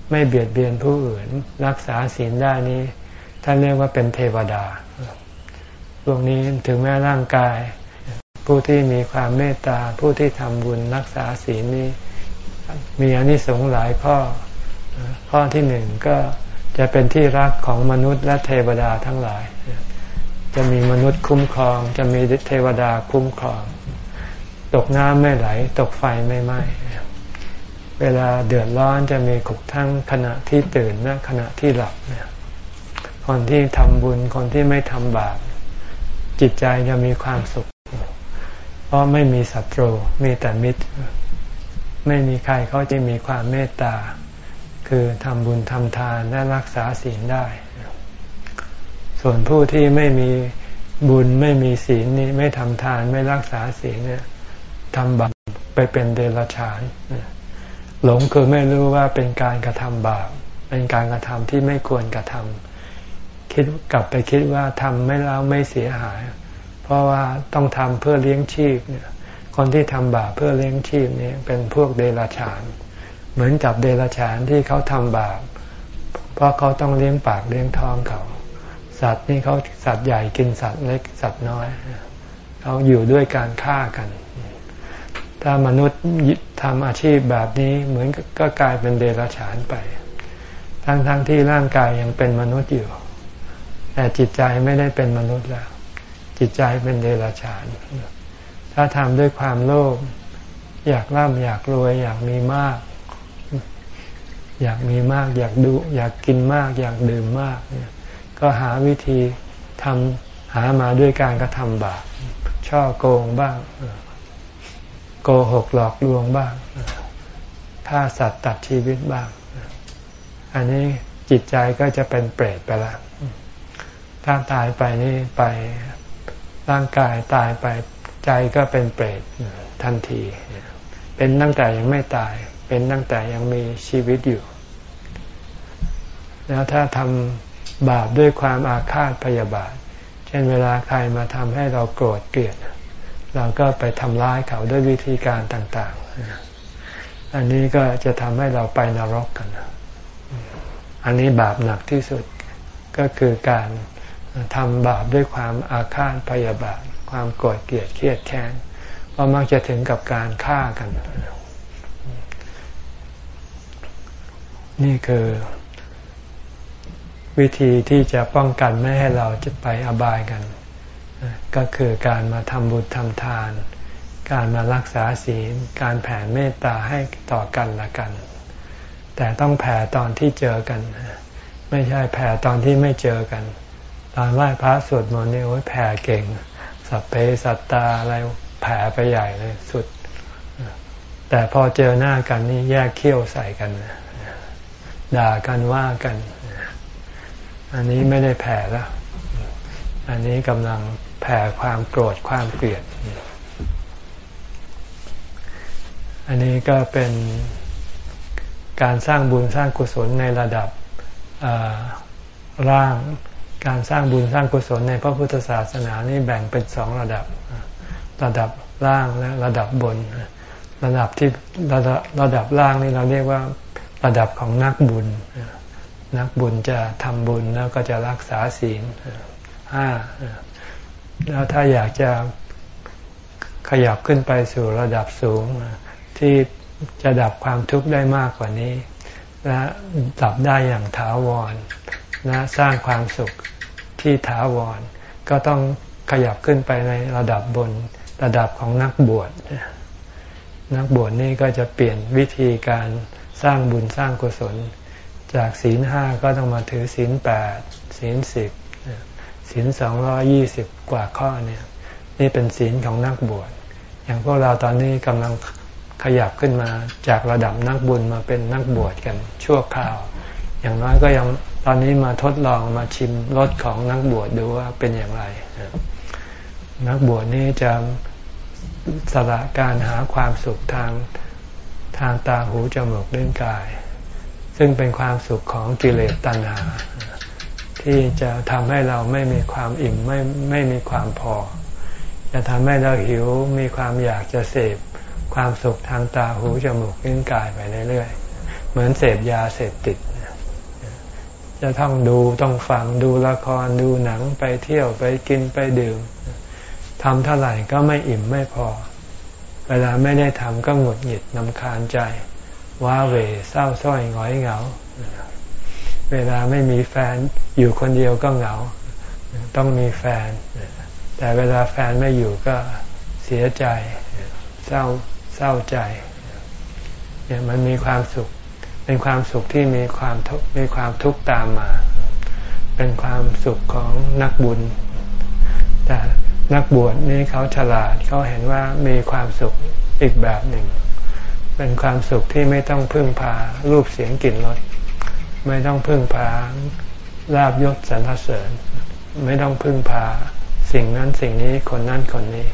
A: ไม่เบียดเบียนผู้อื่น รักษาศีลได้นี้ท่านเรียกว่าเป็นเทวดาพวกนี้ถึงแม้ร่างกาย ผู้ที่มีความเมตตา ผู้ที่ทำบุญรักษาศีลนี้ มีอนิสงส์หลายข้อ ข้อที่หนึ่งก็จะเป็นที่รักของมนุษย์และเทวดาทั้งหลาย จะมีมนุษย์คุ้มครอง จะมีเทวดาคุ้มครอง ตกน้ำไม่ไหล ตกไฟไม่ไหม้เวลาเดือดร้อนจะมีขุกทั้งขณะที่ตื่นและขณะที่หลับเนี่ยคนที่ทำบุญคนที่ไม่ทำบาปจิตใจจะมีความสุข เพราะไม่มีศัตรูมีแต่มิตร ไม่มีใครเขาจะมีความเมตตา คือทำบุญทำทานและรักษาศีลได้ ส่วนผู้ที่ไม่มีบุญไม่มีศีลนี่ไม่ทำทานไม่รักษาศีลเนี่ยทำบาปไปเป็นเดรัจฉานหลงคือไม่รู้ว่าเป็นการกระทำบาปเป็นการกระทำที่ไม่ควรกระทำคิดกลับไปคิดว่าทำไม่แล้วไม่เสียหาย เพราะว่าต้องทำเพื่อเลี้ยงชีพเนี่ยคนที่ทำบาปเพื่อเลี้ยงชีพนี่เป็นพวกเดรัจฉาน เหมือนกับเดรัจฉานที่เขาทำบาปเพราะเขาต้องเลี้ยงปากเลี้ยงท้องเขา สัตว์นี่เขาสัตว์ใหญ่กินสัตว์เล็กสัตว์น้อยเขาอยู่ด้วยการฆ่ากัน ถ้ามนุษย์ทำอาชีพแบบนี้เหมือนก็กลายเป็นเดรัจฉานไป ทั้งๆทที่ร่างกายยังเป็นมนุษย์อยู่ แต่จิตใจไม่ได้เป็นมนุษย์แล้ว จิตใจเป็นเดรัจฉาน ถ้าทำด้วยความโลภอยากร่ำอยากรวยอยากมีมาก อยากมีมาก อยากดู อยากกินมาก อยากดื่มมาก ก็หาวิธีทำหามาด้วยการกระทำบาปช่อโกงบ้าง โกหกหลอกลวงบ้างฆ่าสัตว์ตัดชีวิตบ้าง อันนี้จิตใจก็จะเป็นเปรตไปแล้วถ้าตายไปนี่ไปร่างกายตายไปใจก็เป็นเปรตทันที เป็นตั้งแต่ยังไม่ตาย เป็นตั้งแต่ยังมีชีวิตอยู่ แล้วถ้าทำ บาปด้วยความอาฆาตพยาบาท เช่นเวลาใครมาทำให้เราโกรธเกลียด เราก็ไปทำร้ายเขาด้วยวิธีการต่าง ๆ อันนี้ก็จะทำให้เราไปนรกกัน อันนี้บาปหนักที่สุดก็คือการทำบาปด้วยความอาฆาตพยาบาท ความโกรธเกลียดเครียดแค้นเพราะมักจะถึงกับการฆ่ากัน นี่คือ วิธีที่จะป้องกันไม่ให้เราจะไปอบายกัน ก็คือการมาทำบุญทำทาน การมารักษาศีล การแผ่เมตตาให้ต่อกันละกัน แต่ต้องแผ่ตอนที่เจอกัน ไม่ใช่แผ่ตอนที่ไม่เจอกัน ตอนไหว้พระสวดมนต์นี่โอ้ยแผ่เก่ง สัพเพสัตตาอะไรแผ่ไปใหญ่เลยสุด แต่พอเจอหน้ากันนี่แยกเขี้ยวใส่กันด่ากันว่ากัน อันนี้ไม่ได้แผ่แล้ว อันนี้กำลังแผ่ความโกรธความเกลียด อันนี้ก็เป็นการสร้างบุญสร้างกุศลในระดับร่าง การสร้างบุญสร้างกุศลในพระพุทธศาสนานี่แบ่งเป็นสองระดับ ระดับล่างและระดับบน ระดับที่ระดับระดับล่างนี่เราเรียกว่าระดับของนักบุญ นักบุญจะทำบุญแล้วก็จะรักษาศีลห้าแล้วถ้าอยากจะขยับขึ้นไปสู่ระดับสูง ที่จะดับความทุกข์ได้มากกว่านี้ และดับได้อย่างถาวรและสร้างความสุขที่ถาวร ก็ต้องขยับขึ้นไปในระดับบนระดับของนักบวชนักบวชนี่ก็จะเปลี่ยนวิธีการสร้างบุญสร้างกุศล จากศีลห้าก็ต้องมาถือศีลแปดศีลสิบศีลสองร้อยี่สิบกว่าข้อเนี่ย นี่เป็นศีลของนักบวชอย่างพวกเราตอนนี้กำลังขยับขึ้นมาจากระดับนักบุญมาเป็นนักบวชกันชั่วคราว อย่างน้อยก็ยังตอนนี้มาทดลองมาชิมรสของนักบวชดูว่าเป็นอย่างไร นักบวชนี่จะสละการหาความสุขทางทางตาหูจมูกเล่นกาย ซึ่งเป็นความสุขของกิเลสตัณหา ที่จะทำให้เราไม่มีความอิ่มไม่ไม่มีความพอ จะทำให้เราหิวมีความอยากจะเสพความสุขทางตาหูจมูกเล่นกายไปเรื่อยๆเหมือนเสพยาเสพติด จะต้องดูต้องฟังดูละครดูหนังไปเที่ยวไปกินไปดื่มทำเท่าไหร่ก็ไม่อิ่มไม่พอ เวลาไม่ได้ทำก็หงุดหงิดนำคาญใจ ว้าเหวเศร้าส้อยหงอยเหงา เวลาไม่มีแฟนอยู่คนเดียวก็เหงา ต้องมีแฟน แต่เวลาแฟนไม่อยู่ก็เสียใจ เศร้าเศร้าใจเนี่ยมันมีความสุข เป็นความสุขที่มีความทุกมีความทุกข์ตามมา เป็นความสุขของนักบุญ แต่นักบวชนี่เขาฉลาดเขาเห็นว่ามีความสุขอีกแบบหนึ่ง เป็นความสุขที่ไม่ต้องพึ่งพารูปเสียงกลิ่นรสไม่ต้องพึ่งพาลาบยศสรรเสริญ ไม่ต้องพึ่งพาสิ่งนั้นสิ่งนี้คนนั้นคนนี้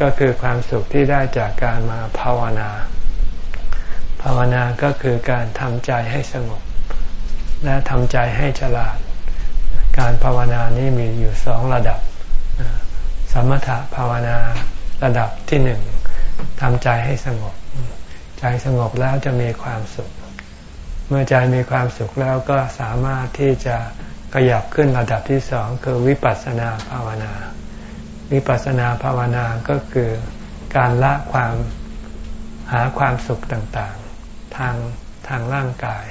A: ก็คือความสุขที่ได้จากการมาภาวนา ภาวนาก็คือการทำใจให้สงบ และทำใจให้ฉลาด การภาวนานี้มีอยู่สองระดับ สมถะภาวนาระดับที่หนึ่งทำใจให้สงบ ใจสงบแล้วจะมีความสุข เมื่อใจมีความสุขแล้วก็สามารถที่จะขยับขึ้นระดับที่สองคือวิปัสสนาภาวนา วิปัสสนาภาวนาก็คือการละความหาความสุขต่างๆ ทางทางร่างกาย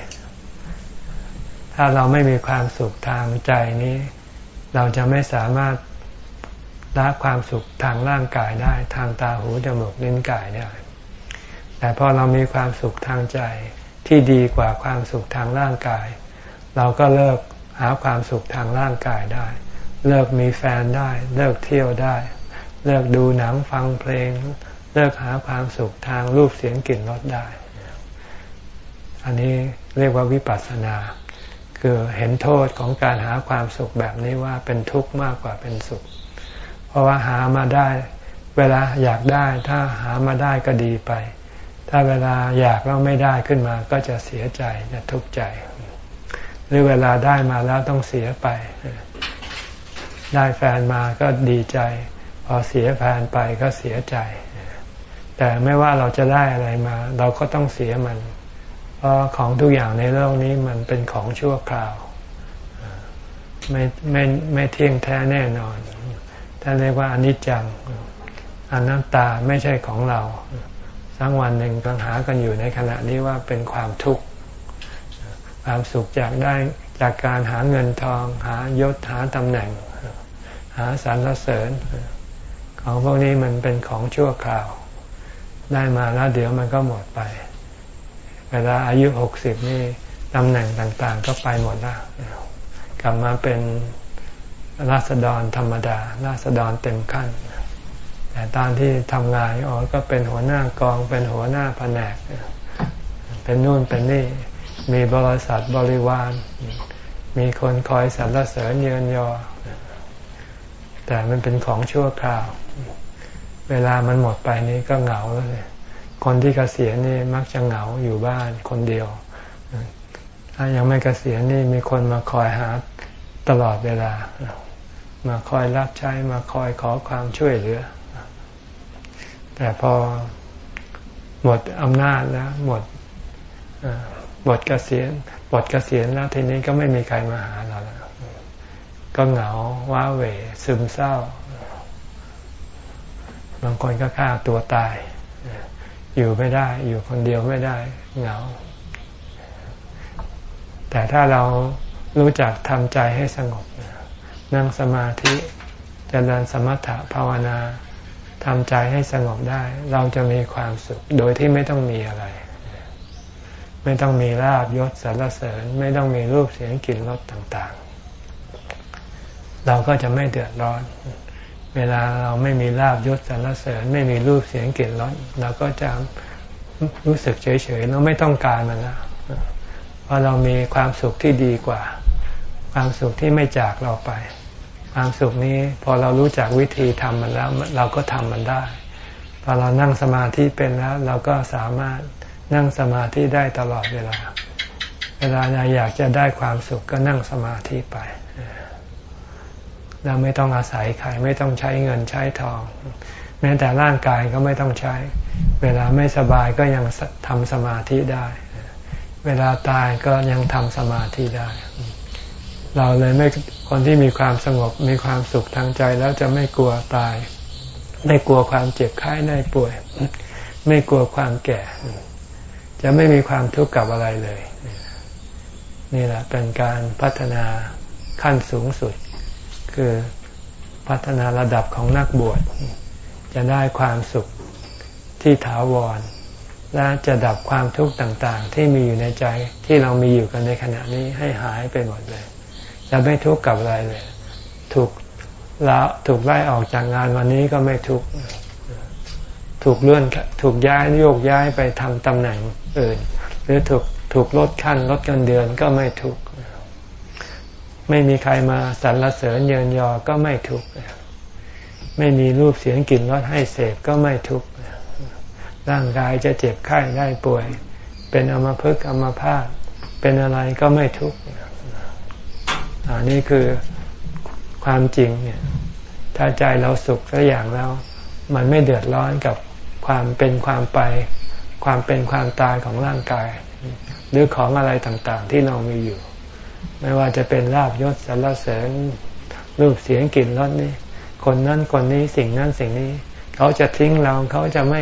A: ถ้าเราไม่มีความสุขทางใจนี้ เราจะไม่สามารถละความสุขทางร่างกายได้ ทางตาหูจมูกลิ้นกายได้ แต่พอเรามีความสุขทางใจที่ดีกว่าความสุขทางร่างกาย เราก็เลิกหาความสุขทางร่างกายได้ เลิกมีแฟนได้ เลิกเที่ยวได้ เลิกดูหนังฟังเพลง เลิกหาความสุขทางรูปเสียงกลิ่นรสได้ อันนี้เรียกว่าวิปัสสนา คือเห็นโทษของการหาความสุขแบบนี้ว่าเป็นทุกข์มากกว่าเป็นสุข เพราะว่าหามาได้ เวลาอยากได้ถ้าหามาได้ก็ดีไป ถ้าเวลาอยากแล้วไม่ได้ขึ้นมาก็จะเสียใจจะทุกข์ใจ หรือเวลาได้มาแล้วต้องเสียไป ได้แฟนมาก็ดีใจ พอเสียแฟนไปก็เสียใจ แต่ไม่ว่าเราจะได้อะไรมา เราก็ต้องเสียมัน เพราะของทุกอย่างในโลกนี้มันเป็นของชั่วคราว ไม่ไม่ไม่เที่ยงแท้แน่นอนท่านเรียกว่าอนิจจังอนัตตาไม่ใช่ของเรา สักวันหนึ่งปัญหากันอยู่ในขณะนี้ว่าเป็นความทุกข์ความสุขจากได้จากการหาเงินทอง หายศหาตำแหน่ง หาสรรเสริญ ของพวกนี้มันเป็นของชั่วคราว ได้มาแล้วเดี๋ยวมันก็หมดไป เวลาอายุหกสิบนี่ตำแหน่งต่าง ๆ ก็ไปหมดแล้วกลับมาเป็นราษฎรธรรมดา ราษฎรเต็มขั้น แต่ตอนที่ทำงานอ๋อก็เป็นหัวหน้ากอง เป็นหัวหน้าแผนก เป็นนู่นเป็นนี่ มีบริษัทบริวาร มีคนคอยสรรเสริญเยินยอ แต่มันเป็นของชั่วคราว เวลามันหมดไปนี้ก็เหงาแล้วเลยคนที่เกษียณนี่มักจะเหงาอยู่บ้านคนเดียว ถ้ายังไม่เกษียณนี่มีคนมาคอยหาตลอดเวลา มาคอยรับใช้มาคอยขอความช่วยเหลือ แต่พอหมดอำนาจแล้ว หมดบทเกษียณบทเกษียณแล้วทีนี้ก็ไม่มีใครมาหาเราแล้ว ก็เหงาว้าเหวซึมเศร้า บางคนก็ฆ่าตัวตาย อยู่ไม่ได้ อยู่คนเดียวไม่ได้ เหงา แต่ถ้าเรารู้จักทำใจให้สงบ นั่งสมาธิจเจริญสมถะภาวนา ทำใจให้สงบได้ เราจะมีความสุขโดยที่ไม่ต้องมีอะไร ไม่ต้องมีลาบยศสรรเสริญ ไม่ต้องมีรูปเสียงกลิ่นรสต่างๆ เราก็จะไม่เดือดร้อน เวลาเราไม่มีลาบยศสรรเสริญ ไม่มีรูปเสียงกลิ่นรสเราก็จะรู้สึกเฉยๆเราไม่ต้องการมันแล้วเพราะเรามีความสุขที่ดีกว่า ความสุขที่ไม่จากเราไป ความสุขนี้พอเรารู้จักวิธีทำมันแล้ว เราก็ทำมันได้ พอเรานั่งสมาธิเป็นแล้ว เราก็สามารถนั่งสมาธิได้ตลอดเวลา เวลาอยากจะได้ความสุขก็นั่งสมาธิไปเราไม่ต้องอาศัยใครไม่ต้องใช้เงินใช้ทอง แม้แต่ร่างกายก็ไม่ต้องใช้ เวลาไม่สบายก็ยังทำสมาธิได้ เวลาตายก็ยังทำสมาธิได้ เราเลยไม่คนที่มีความสงบมีความสุขทางใจแล้วจะไม่กลัวตาย ไม่กลัวความเจ็บไข้ได้ป่วย ไม่กลัวความแก่ จะไม่มีความทุกข์กับอะไรเลย นี่แหละเป็นการพัฒนาขั้นสูงสุด คือพัฒนาระดับของนักบวชจะได้ความสุขที่ถาวร และจะดับความทุกข์ต่างๆ ที่มีอยู่ในใจที่เรามีอยู่กันในขณะนี้ให้หายไปหมดเลย จะไม่ทุกข์กับอะไรเลย ถูกละถูกไล่ออกจากงานวันนี้ก็ไม่ทุกข์ถูกเลื่อนถูกย้ายโยกย้ายไปทำตำแหน่งอื่น หรือถูกถูกลดขั้นลดเงินเดือนก็ไม่ทุกข์ไม่มีใครมาสรรเสริญเยินยอก็ไม่ทุกข์ไม่มีรูปเสียงกลิ่นรสให้เสพก็ไม่ทุกข์ร่างกายจะเจ็บไข้ได้ป่วย เป็นอมภพอมภาพเป็นอะไรก็ไม่ทุกข์ อันนี้คือความจริงเนี่ย ถ้าใจเราสุขสักอย่างแล้ว มันไม่เดือดร้อนกับความเป็นความไป ความเป็นความตายของร่างกาย หรือของอะไรต่างๆ ที่เรามีอยู่ ไม่ว่าจะเป็นลาบยศสรรเสริญรูปเสียงกลิ่นรสนี่คนนั้นคนนี้สิ่งนั้นสิ่งนี้ เขาจะทิ้งเราเขาจะไม่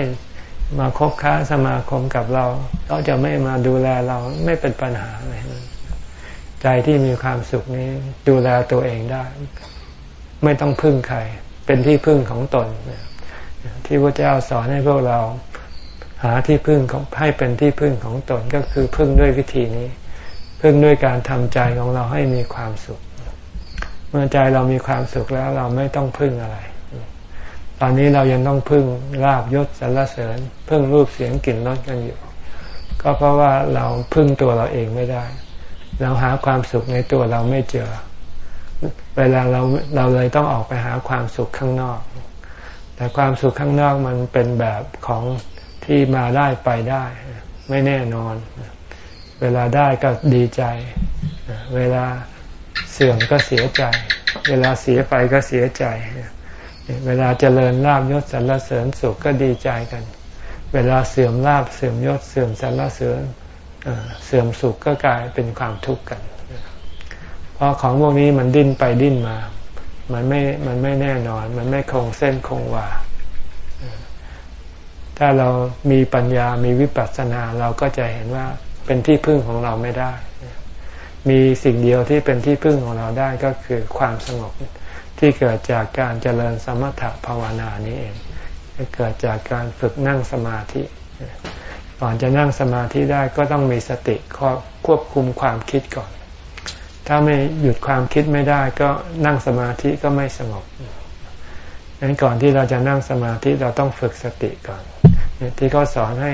A: มาคบค้าสมาคมกับเรา เขาจะไม่มาดูแลเราไม่เป็นปัญหาอะไร ใจที่มีความสุขนี้ดูแลตัวเองได้ ไม่ต้องพึ่งใคร เป็นที่พึ่งของตน ที่พระเจ้าสอนให้พวกเราหาที่พึ่งของให้เป็นที่พึ่งของตนก็คือพึ่งด้วยวิธีนี้ พึ่งด้วยการทำใจของเราให้มีความสุข เมื่อใจเรามีความสุขแล้วเราไม่ต้องพึ่งอะไร ตอนนี้เรายังต้องพึ่งลาบยศสรรเสริญ พึ่งรูปเสียงกลิ่นรสกันอยู่ ก็เพราะว่าเราพึ่งตัวเราเองไม่ได้ เราหาความสุขในตัวเราไม่เจอ เวลาเราเราเลยต้องออกไปหาความสุขข้างนอก แต่ความสุขข้างนอกมันเป็นแบบของที่มาได้ไปได้ ไม่แน่นอน เวลาได้ก็ดีใจ เวลาเสื่อมก็เสียใจ เวลาเสียไปก็เสียใจ เวลาเจริญลาบยศสรรเสริญสุขก็ดีใจกัน เวลาเสื่อมลาบเสื่อมยศเสื่อมสรรเสริญ เสื่อมสุขก็กลายเป็นความทุกข์กัน เพราะของพวกนี้มันดิ้นไปดิ้นมา มันไม่ มันไม่แน่นอน มันไม่คงเส้นคงวา ถ้าเรามีปัญญา มีวิปัสสนา เราก็จะเห็นว่าเป็นที่พึ่งของเราไม่ได้ มีสิ่งเดียวที่เป็นที่พึ่งของเราได้ก็คือความสงบที่เกิดจากการเจริญสมถะภาวนานี้เอง เกิดจากการฝึกนั่งสมาธิ ก่อนจะนั่งสมาธิได้ก็ต้องมีสติควบคุมความคิดก่อน ถ้าไม่หยุดความคิดไม่ได้ก็นั่งสมาธิก็ไม่สงบดังนั้นก่อนที่เราจะนั่งสมาธิเราต้องฝึกสติก่อนที่เขาสอนให้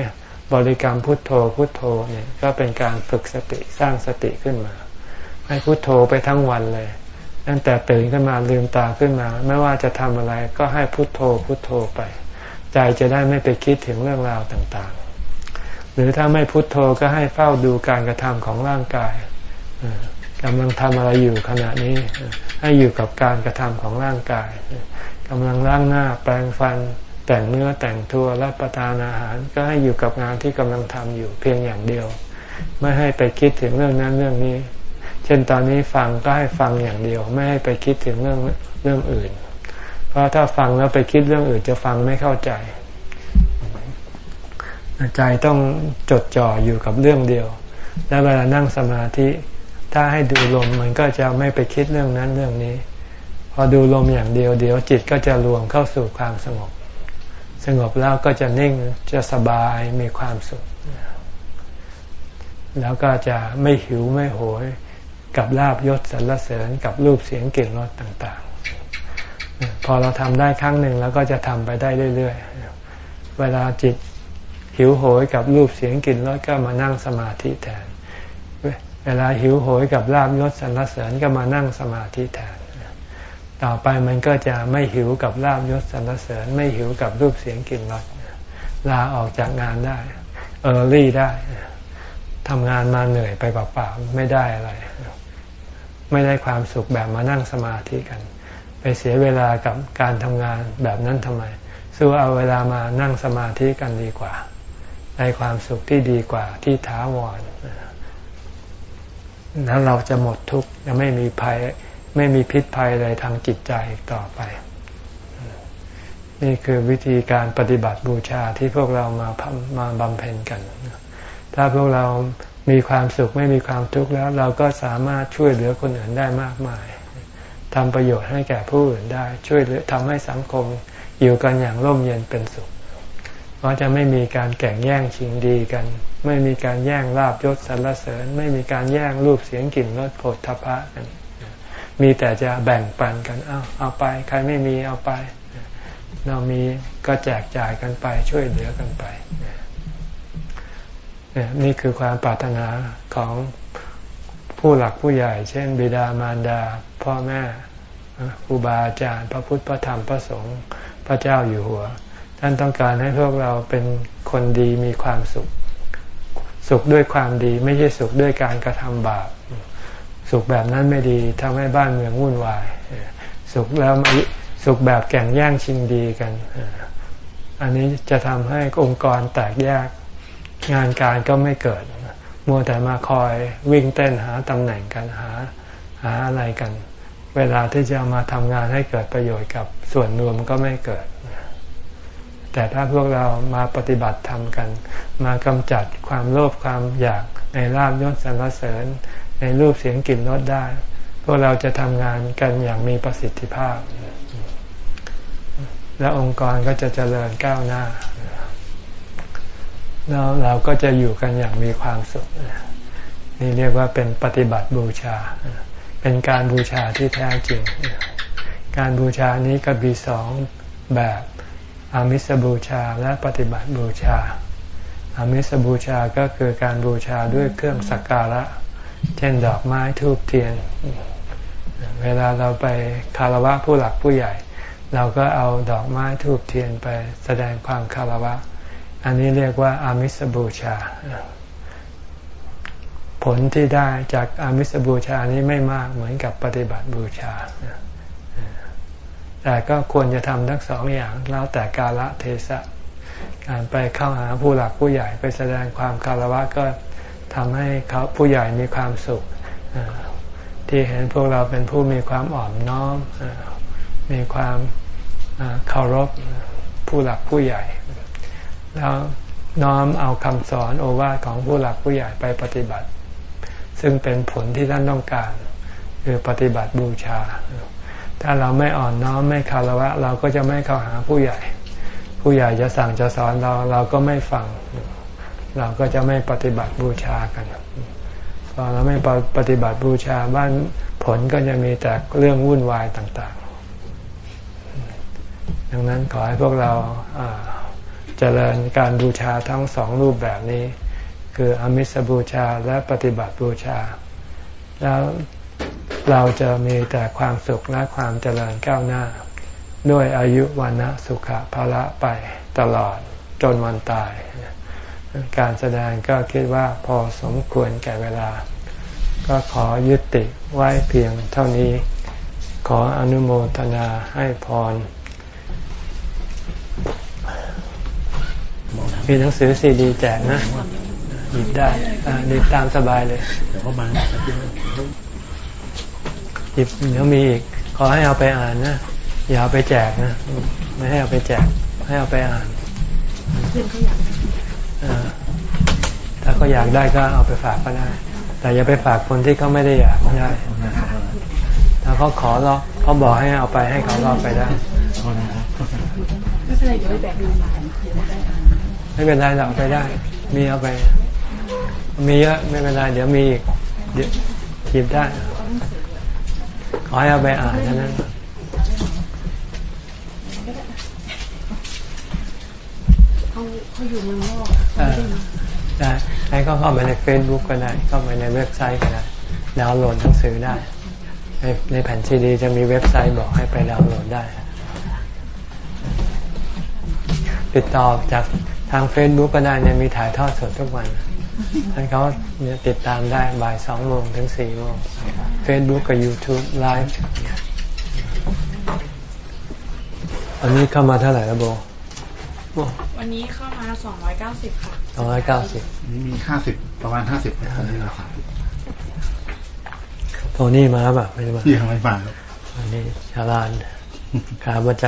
A: บริกรรมพุทโธพุทโธเนี่ยก็เป็นการฝึกสติสร้างสติขึ้นมา ให้พุทโธไปทั้งวันเลยตั้งแต่ตื่นขึ้นมาลืมตาขึ้นมา ไม่ว่าจะทำอะไรก็ให้พุทโธพุทโธไป ใจจะได้ไม่ไปคิดถึงเรื่องราวต่างๆ หรือถ้าไม่พุทโธก็ให้เฝ้าดูการกระทำของร่างกายกำลังทำอะไรอยู่ขณะนี้ ให้อยู่กับการกระทำของร่างกายกำลังล้างหน้าแปรงฟันแต่งเนื้อแต่งตัวรับประทานอาหาร ก็ให้อยู่กับงานที่กำลังทำอยู่เพียงอย่างเดียว ไม่ให้ไปคิดถึงเรื่องนั้นเรื่องนี้ เช่นตอนนี้ฟังก็ให้ฟังอย่างเดียว ไม่ให้ไปคิดถึงเรื่องเรื่องอื่น เพราะถ้าฟังแล้วไปคิดเรื่องอื่นจะฟังไม่เข้าใจ ใจต้องจดจ่ออยู่กับเรื่องเดียว แล้วเวลานั่งสมาธิ ถ้าให้ดูลมมันก็จะไม่ไปคิดเรื่องนั้นเรื่องนี้ พอดูลมอย่างเดียวเดี๋ยวจิตก็จะรวมเข้าสู่ความสงบ สงบแล้วก็จะนิ่งจะสบายมีความสุข แล้วก็จะไม่หิวไม่โหยกับลาบยศสรรเสริญกับรูปเสียงกลิ่นรสต่างๆ พอเราทำได้ครั้งหนึ่งแล้วก็จะทำไปได้เรื่อยๆ เวลาจิต หิวโหยกับรูปเสียงกลิ่นรสก็มานั่งสมาธิแทน เวลาหิวโหยกับลาบยศสรรเสริญก็มานั่งสมาธิแทน ต่อไปมันก็จะไม่หิวกับลาบยศสรรเสริญ ไม่หิวกับรูปเสียงกลิ่นรสลาออกจากงานได้เออรี่ได้ทำงานมาเหนื่อยไปเปล่าๆไม่ได้อะไร ไม่ได้ความสุขแบบมานั่งสมาธิกัน ไปเสียเวลากับการทำงานแบบนั้นทำไม สู้เอาเวลามานั่งสมาธิกันดีกว่า ได้ความสุขที่ดีกว่าที่ท้าวรนั้นเราจะหมดทุกข์จะไม่มีภัย ไม่มีพิษภัยอะไรทางจิตใจอีกต่อไป นี่คือวิธีการปฏิบัติบูชาที่พวกเรามามาบำเพ็ญกัน ถ้าพวกเรามีความสุขไม่มีความทุกข์แล้ว เราก็สามารถช่วยเหลือคนอื่นได้มากมายทำประโยชน์ให้แก่ผู้อื่นได้ ช่วยเหลือทำให้สังคมอยู่กันอย่างร่มเย็นเป็นสุข เพราะจะไม่มีการแข่งแย่งชิงดีกัน ไม่มีการแย่งลาบยศสรรเสริญ ไม่มีการแย่งรูปเสียงกลิ่นรสโผฏฐพะกัน มีแต่จะแบ่งปันกันเอาเอาไป ใครไม่มีเอาไป เรามีก็แจกจ่ายกันไปช่วยเหลือกันไปนี่คือความปรารถนาของผู้หลักผู้ใหญ่ เช่น บิดามารดา พ่อแม่ครูบาอาจารย์ พระพุทธพระธรรมพระสงฆ์พระเจ้าอยู่หัว ท่านต้องการให้พวกเราเป็นคนดีมีความสุข สุขด้วยความดี ไม่ใช่สุขด้วยการกระทำบาป สุขแบบนั้นไม่ดีทำให้บ้านเมืองวุ่นวาย สุขแล้วสุขแบบแข่งแย่งชิงดีกัน อันนี้จะทำให้องค์กรแตกแยกงานการก็ไม่เกิด มัวแต่มาคอยวิ่งเต้นหาตำแหน่งกันหาหาอะไรกัน เวลาที่จะมาทำงานให้เกิดประโยชน์กับส่วนรวมก็ไม่เกิด แต่ถ้าพวกเรามาปฏิบัติทำกัน มากำจัดความโลภความอยากในลาบยศสรรเสริญ ในรูปเสียงกลิ่นรสได้ พวกเราจะทำงานกันอย่างมีประสิทธิภาพ และองค์กรก็จะเจริญก้าวหน้าแล้วเราก็จะอยู่กันอย่างมีความสุข นี่เรียกว่าเป็นปฏิบัติบูชา เป็นการบูชาที่แท้จริง การบูชานี้ก็มีสองแบบ อามิสบูชาและปฏิบัติบูชา อามิสบูชาก็คือการบูชาด้วยเครื่องสักการะ เช่นดอกไม้ทูบเทียน เวลาเราไปคารวะผู้หลักผู้ใหญ่ เราก็เอาดอกไม้ทูบเทียนไปแสดงความคารวะ อันนี้เรียกว่าอามิสบูชา ผลที่ได้จากอามิสบูชานี้ไม่มากเหมือนกับปฏิบัติบูชา แต่ก็ควรจะทำทั้งสองอย่างแล้วแต่กาละเทศะการไปเข้าหาผู้หลักผู้ใหญ่ไปแสดงความคารวะก็ทำให้เขาผู้ใหญ่มีความสุข ที่เห็นพวกเราเป็นผู้มีความอ่อนน้อมมีความเคารพผู้หลักผู้ใหญ่ แล้วน้อมเอาคำสอนโอวาทของผู้หลักผู้ใหญ่ไปปฏิบัติ ซึ่งเป็นผลที่ท่านต้องการ คือปฏิบัติบูชา ถ้าเราไม่อ่อนน้อมไม่คารวะ เราก็จะไม่เข้าหาผู้ใหญ่ ผู้ใหญ่จะสั่งจะสอนเราเราก็ไม่ฟัง เราก็จะไม่ปฏิบัติบูชากันพอเราไม่ปฏิบัติบูชาบ้านผลก็จะมีแต่เรื่องวุ่นวายต่างๆ ดังนั้นขอให้พวกเราเจริญการบูชาทั้งสองรูปแบบนี้ คืออมิสบูชาและปฏิบัติบูชา แล้ว เราจะมีแต่ความสุขและความเจริญก้าวหน้า ด้วยอายุวันะสุขภาละไปตลอดจนวันตาย การแสดงก็คิดว่าพอสมควรแก่เวลา ก็ขอยุติไว้เพียงเท่านี้ ขออนุโมทนาให้พร มีหนังสือซีดีแจกนะ หยิบได้ดีตามสบายเลยเดี๋ยวเขามา หยิบเดี๋ยวมีอีกขอให้เอาไปอ่านนะอย่าเอาไปแจกนะ ไม่ให้เอาไปแจก ให้เอาไปอ่านถ้าเขาอยากได้ก็เอาไปฝากก็ได้ แต่อย่าไปฝากคนที่เขาไม่ได้อยากได้ถ้าเขาขอเราเขาบอกให้เอาไปให้เขาก็ไปได้ไม่เป็นไรเดี๋ยวไปแบกดูไม่เป็นไรเราเอาไปได้ มีเอาไป มีเยอะไม่เป็นไรเดี๋ยวมีอีกเดี๋ยวหยิบได้ ให้เอาไปอ่านเท่านั้น
C: เขาเขาอยู่เมืองนอก
A: ได้ให้เขาเข้าไปในเฟซบุ๊กก็ได้ เข้าไปในเว็บไซต์ก็ได้ ดาวน์โหลดหนังสือได้ ในในแผ่นซีดี จะมีเว็บไซต์บอกให้ไปดาวน์โหลดได้ ติดต่อจากทางเฟซบุ๊กก็ได้เนี่ยมีถ่ายทอดสดทุกวัน ให้เขาเนี่ยติดตามได้บ่ายสองโมงถึงสี่โมงเฟซบุ๊กกับยูทูบไลฟ์อันนี้เข้ามาเท่าไหร่แล้วโบ
C: วันนี้เข้ามาสองร้อยเก้าสิบค่ะ
A: สองร้อยเก้าสิบ
E: นี่มีห้าสิบประมาณห้าสิบตอนนี้เราขา
A: โทนี่มาแบบไม่มา
E: ที่ทำไมมา
A: อันนี้ชาลานขาประจ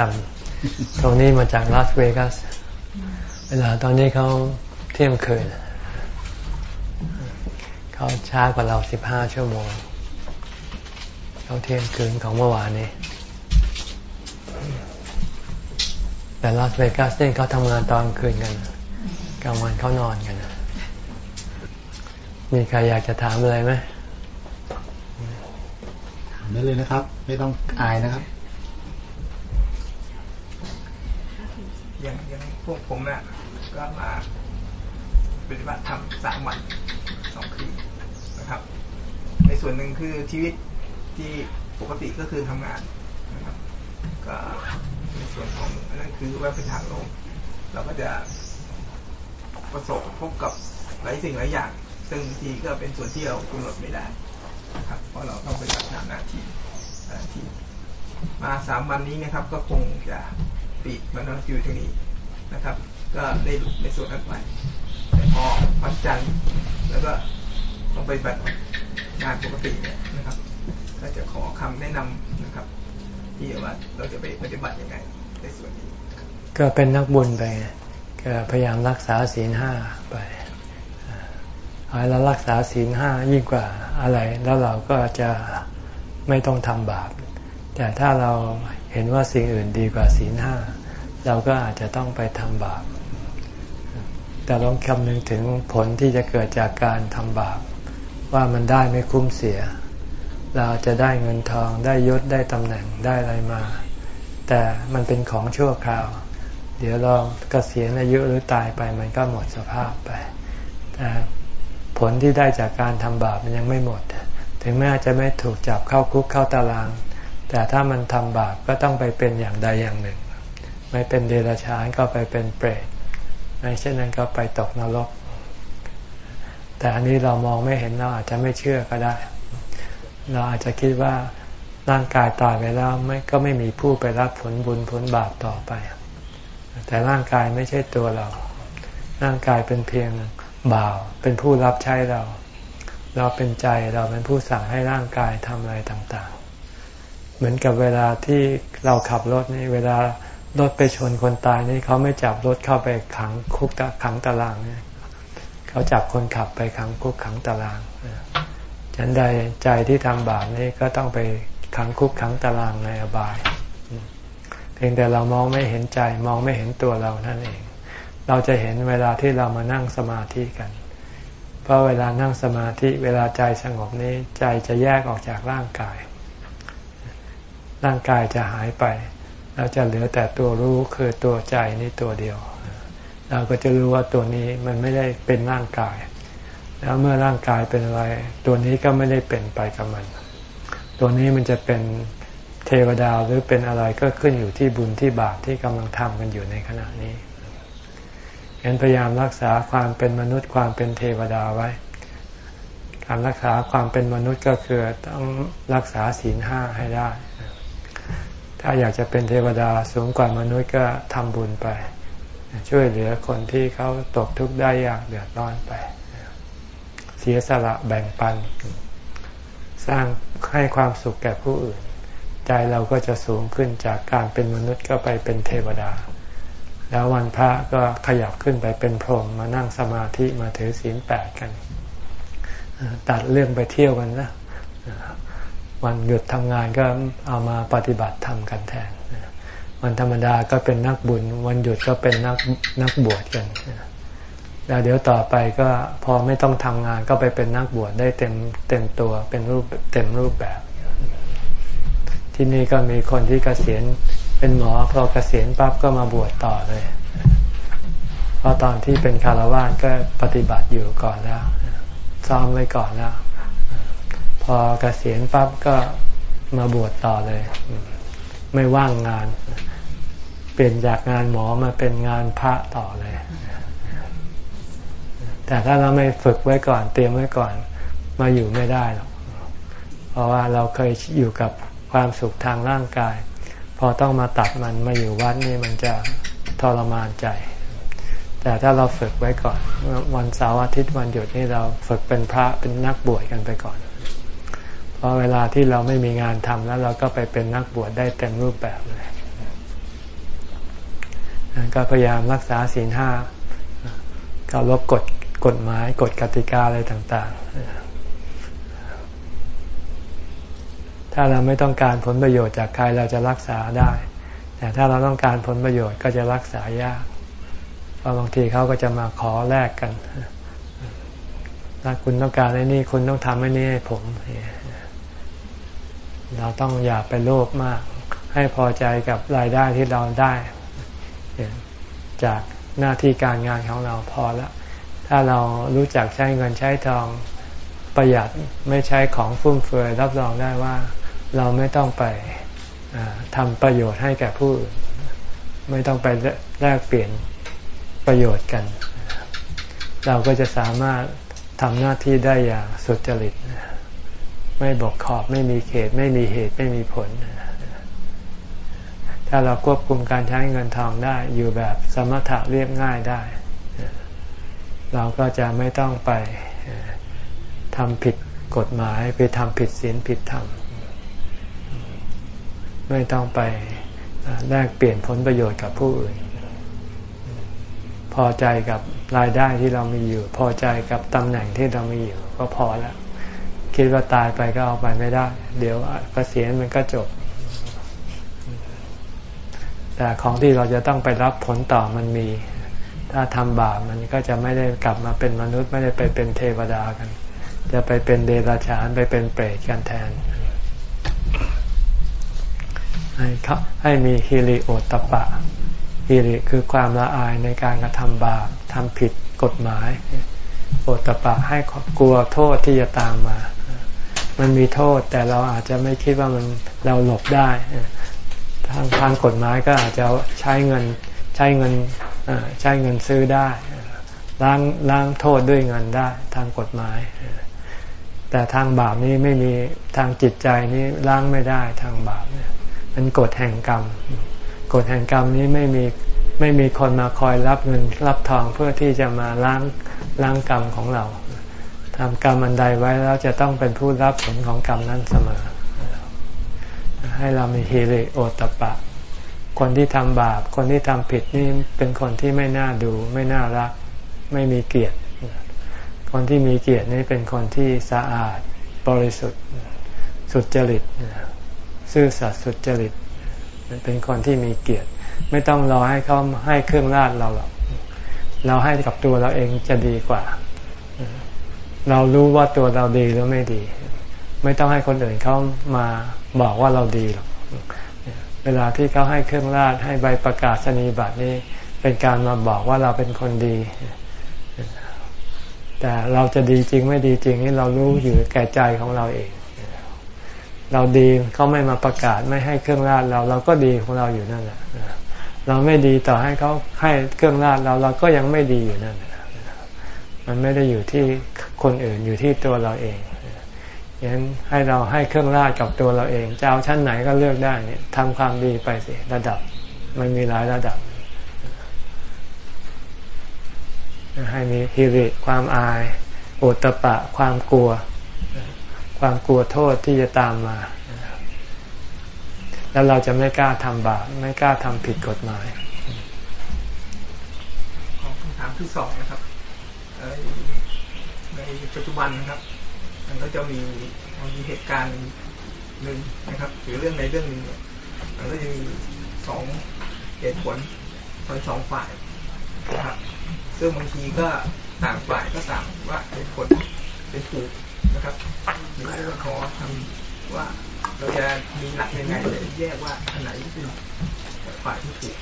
A: ำโทนี่มาจากลาสเวกัส เวลาตอนนี้เขาเที่ยงคืน เขาช้ากว่าเราสิบห้าชั่วโมง เขาเที่ยงคืนของเมื่อวานนี้ แต่ลาสเวกัสเนี่ยเขาทำงานตอนคืนกันกลางวันเขานอนกัน มีใครอยากจะถามอะไรไหม
E: ถามได้เลยนะครับ ไม่ต้องอายนะครับ
D: อย่างอย่างพวกผมเนี่ยก็มาปฏิบัติธรรมสามวันสองคืนนะ ครับ ในส่วนหนึ่งคือชีวิตที่ปกติก็คือทำงานนะครับ ก็ในส่วนของอันนั้นคือว่าเป็นทางลงเราก็จะประสบพบกับหลายสิ่งหลายอย่าง ซึ่งทีก็เป็นส่วนที่เรากำหนดไม่ได้นะครับ เพราะเราต้องไปทำหน้าที่หน้าที่มาสามวันนี้นะครับ ก็คงจะปิดมันองอยู่ที่นี้นะครับ ก็ได้ในส่วนนั้นไปแต่พอวันจันทร์แล้วก็ ต้องไปบัตรงานปกติเนี่ยนะครับก็จะขอคำแนะนำนะครับ ที่ว่าเราจะไปปฏิบัติยังไงในส่วนนี้
A: ก็เป็นนักบุญไปก็พยายามรักษาศีลห้าไปให้เรารักษาศีลห้ายิ่งกว่าอะไร แล้วเราก็จะไม่ต้องทำบาป แต่ถ้าเราเห็นว่าสิ่งอื่นดีกว่าศีลห้าเราก็อาจจะต้องไปทำบาปแต่ลองคำนึงถึงผลที่จะเกิดจากการทำบาป ว่ามันได้ไม่คุ้มเสีย เราจะได้เงินทองได้ยศได้ตำแหน่งได้อะไรมา แต่มันเป็นของชั่วคราว เดี๋ยวเรากเกษียณอายุหรือตายไปมันก็หมดสภาพไป แต่ผลที่ได้จากการทำบาปมันยังไม่หมด ถึงแม้จะไม่ถูกจับเข้าคุกเข้าตาราง แต่ถ้ามันทำบาปก็ต้องไปเป็นอย่างใดอย่างหนึ่ง ไม่เป็นเดรัจฉานก็ไปเป็นเปรตไม่เช่นนั้นก็ไปตกนรก แต่อันนี้เรามองไม่เห็นเราอาจจะไม่เชื่อก็ได้ เราอาจจะคิดว่าร่างกายตายไปแล้วไม่ก็ไม่มีผู้ไปรับผลบุญผลบาปต่อไป แต่ร่างกายไม่ใช่ตัวเรา ร่างกายเป็นเพียงบ่าว เป็นผู้รับใช้เรา เราเป็นใจเราเป็นผู้สั่งให้ร่างกายทำอะไรต่างๆ เหมือนกับเวลาที่เราขับรถนี่เวลารถไปชนคนตายนี่เขาไม่จับรถเข้าไปขังคุกขังตารางเนี่ย เขาจับคนขับไปขังคุกขังตารางฉันใดใจที่ทำบาปนี่ก็ต้องไปขังคุกขังตารางในอบาย เพียงแต่เรามองไม่เห็นใจมองไม่เห็นตัวเรานั่นเอง เราจะเห็นเวลาที่เรามานั่งสมาธิกัน เพราะเวลานั่งสมาธิเวลาใจสงบนี้ใจจะแยกออกจากร่างกาย ร่างกายจะหายไป เราจะเหลือแต่ตัวรู้คือตัวใจนี่ตัวเดียว เราก็จะรู้ว่าตัวนี้มันไม่ได้เป็นร่างกาย แล้วเมื่อร่างกายเป็นอะไร ตัวนี้ก็ไม่ได้เป็นไปกับมัน ตัวนี้มันจะเป็นเทวดาหรือเป็นอะไรก็ขึ้นอยู่ที่บุญที่บาปที่กำลังทำกันอยู่ในขณะนี้เห็นพยายามรักษาความเป็นมนุษย์ความเป็นเทวดาไว้ การรักษาความเป็นมนุษย์ก็คือต้องรักษาศีลห้าให้ได้ ถ้าอยากจะเป็นเทวดาสูงกว่ามนุษย์ก็ทำบุญไป ช่วยเหลือคนที่เขาตกทุกข์ได้ยากเดือดร้อนไป เสียสละแบ่งปัน สร้างให้ความสุขแก่ผู้อื่น ใจเราก็จะสูงขึ้นจากการเป็นมนุษย์ก็ไปเป็นเทวดา แล้ววันพระก็ขยับขึ้นไปเป็นพรหมมานั่งสมาธิมาถือศีลแปดกัน ตัดเรื่องไปเที่ยวกันนะวันหยุดทำงานก็เอามาปฏิบัติธรรมกันแทน วันธรรมดาก็เป็นนักบุญ วันหยุดก็เป็นนักนักบวชกันแล้วเดี๋ยวต่อไปก็พอไม่ต้องทำงานก็ไปเป็นนักบวชได้เต็มเต็มตัวเป็นรูปเต็มรูปแบบ ที่นี่ก็มีคนที่เกษียณเป็นหมอพอเกษียณปั๊บก็มาบวชต่อเลยเพราะตอนที่เป็นคารวะก็ปฏิบัติอยู่ก่อนแล้วซ้อมไว้ก่อนแล้วพอเกษียณปั๊บก็มาบวชต่อเลย ไม่ว่างงาน เปลี่ยนจากงานหมอมาเป็นงานพระต่อเลย แต่ถ้าเราไม่ฝึกไว้ก่อน เตรียมไว้ก่อน มาอยู่ไม่ได้หรอก เพราะว่าเราเคยอยู่กับความสุขทางร่างกาย พอต้องมาตัดมันมาอยู่วัดนี่มันจะทรมานใจ แต่ถ้าเราฝึกไว้ก่อน วันเสาร์อาทิตย์วันหยุดนี่เราฝึกเป็นพระเป็นนักบวชกันไปก่อนพอเวลาที่เราไม่มีงานทำแล้วเราก็ไปเป็นนักบวชได้เต็มรูปแบบเลย ก็พยายามรักษาศีลห้าก็ลบกฎกฎหมายกฎกติกาอะไรต่างๆ ถ้าเราไม่ต้องการผลประโยชน์จากใครเราจะรักษาได้ แต่ถ้าเราต้องการผลประโยชน์ก็จะรักษายาก เพราะบางทีเขาก็จะมาขอแลกกัน ถ้าคุณต้องการไอ้นี่คุณต้องทำไอ้นี่ให้ผม เราต้องอย่าไปโลภมาก ให้พอใจกับรายได้ที่เราได้ จากหน้าที่การงานของเราพอล้วถ้าเรารู้จักใช้เงินใช้ทองประหยัดไม่ใช้ของฟุ่มเฟือยรับรองได้ว่าเราไม่ต้องไปทำประโยชน์ให้แก่ผู้อื่นไม่ต้องไปแลกเปลี่ยนประโยชน์กัน เราก็จะสามารถทำหน้าที่ได้อย่างสุจริต ไม่บกขอบไม่มีเขต ไม่มีเหตุไม่มีผล ถ้าเราควบคุมการใช้เงินทองได้อยู่แบบสมถะเรียบง่ายได้ เราก็จะไม่ต้องไปทำผิดกฎหมายไปทำผิดศีลผิดธรรมไม่ต้องไปแลกเปลี่ยนผลประโยชน์กับผู้อื่น พอใจกับรายได้ที่เรามีอยู่ พอใจกับตำแหน่งที่เรามีอยู่ ก็พอแล้ว คิดว่าตายไปก็เอาไปไม่ได้ เดี๋ยวเกษียณมันก็จบ แต่ของที่เราจะต้องไปรับผลต่อมันมี ถ้าทำบาปมันก็จะไม่ได้กลับมาเป็นมนุษย์ไม่ได้ไปเป็นเทวดากัน จะไปเป็นเดรัจฉานไปเป็นเปรตกันแทน ให้ให้มีฮิริโอตปะฮิริคือความละอายในการกระทำบาปทำผิดกฎหมาย โอตปะให้กลัวโทษที่จะตามมา มันมีโทษแต่เราอาจจะไม่คิดว่ามันเราหลบได้ ทางทางกฎหมายก็อาจจะใช้เงินใช้เงินใช้เงินซื้อได้ล้างล้างโทษด้วยเงินได้ทางกฎหมาย แต่ทางบาปนี้ไม่มีทางจิตใจนี้ล้างไม่ได้ทางบาปเนี่ยมันกฎแห่งกรรมกฎแห่งกรรมนี้ไม่มีไม่มีคนมาคอยรับเงินรับทองเพื่อที่จะมาล้างล้างกรรมของเราทำกรรมอันใดไว้แล้วจะต้องเป็นผู้รับผลของกรรมนั้นเสมอ ให้เรามีฮิริโอตปะ คนที่ทำบาป คนที่ทำผิดนี่เป็นคนที่ไม่น่าดู ไม่น่ารัก ไม่มีเกียรติ คนที่มีเกียรตินี่เป็นคนที่สะอาดบริสุทธิ์ สุจริตซื่อสัตย์สุจริต เป็นคนที่มีเกียรติ ไม่ต้องรอให้เขาให้เครื่องราชเราหรอกเราให้กับตัวเราเองจะดีกว่า เรารู้ว่าตัวเราดีหรือไม่ดี ไม่ต้องให้คนอื่นเขามา บอกว่าเราดีหรอกเวลาที่เขาให้เครื่องราชให้ใบประกาศนียบัตรนี่เป็นการมาบอกว่าเราเป็นคนดี แต่เราจะดีจริงไม่ดีจริงนี่เรารู้อยู่แก่ใจของเราเอง เราดีเขาไม่มาประกาศไม่ให้เครื่องราชเราเราก็ดีของเราอยู่นั่นแหละเราไม่ดีต่อให้เขาให้เครื่องราชเราเราก็ยังไม่ดีอยู่นั่นมันไม่ได้อยู่ที่คนอื่นอยู่ที่ตัวเราเอง ย่งให้เราให้เครื่องราชกับตัวเราเองจะเอาชั้นไหนก็เลือกได้เนี่ยทำความดีไปสิระดับ มันมีหลายระดับ ให้มีฮิริความอายโอตปะ ความกลัว ความกลัวโทษที่จะตามมา แล้วเราจะไม่กล้าทำบาปไม่กล้าทำผิดกฎหมาย
D: ของคำถามที่สองนะครับในปัจจุบันนะครับ มันก็จะมีมันมีเหตุการณ์หนึ่งนะครับ หรือเรื่องในเรื่องนึงเนี่ยมันก็จะมีสองเหตุผลคนสองฝ่ายนะครับ ซึ่งบางทีก็ต่างฝ่ายก็ต่างว่าเหตุผลเป็นถูกนะครับหรือขอทำว่าเราจะมีหลักยังไงจะแยกว่าอันไหนเป็นฝ่ายที่ถูก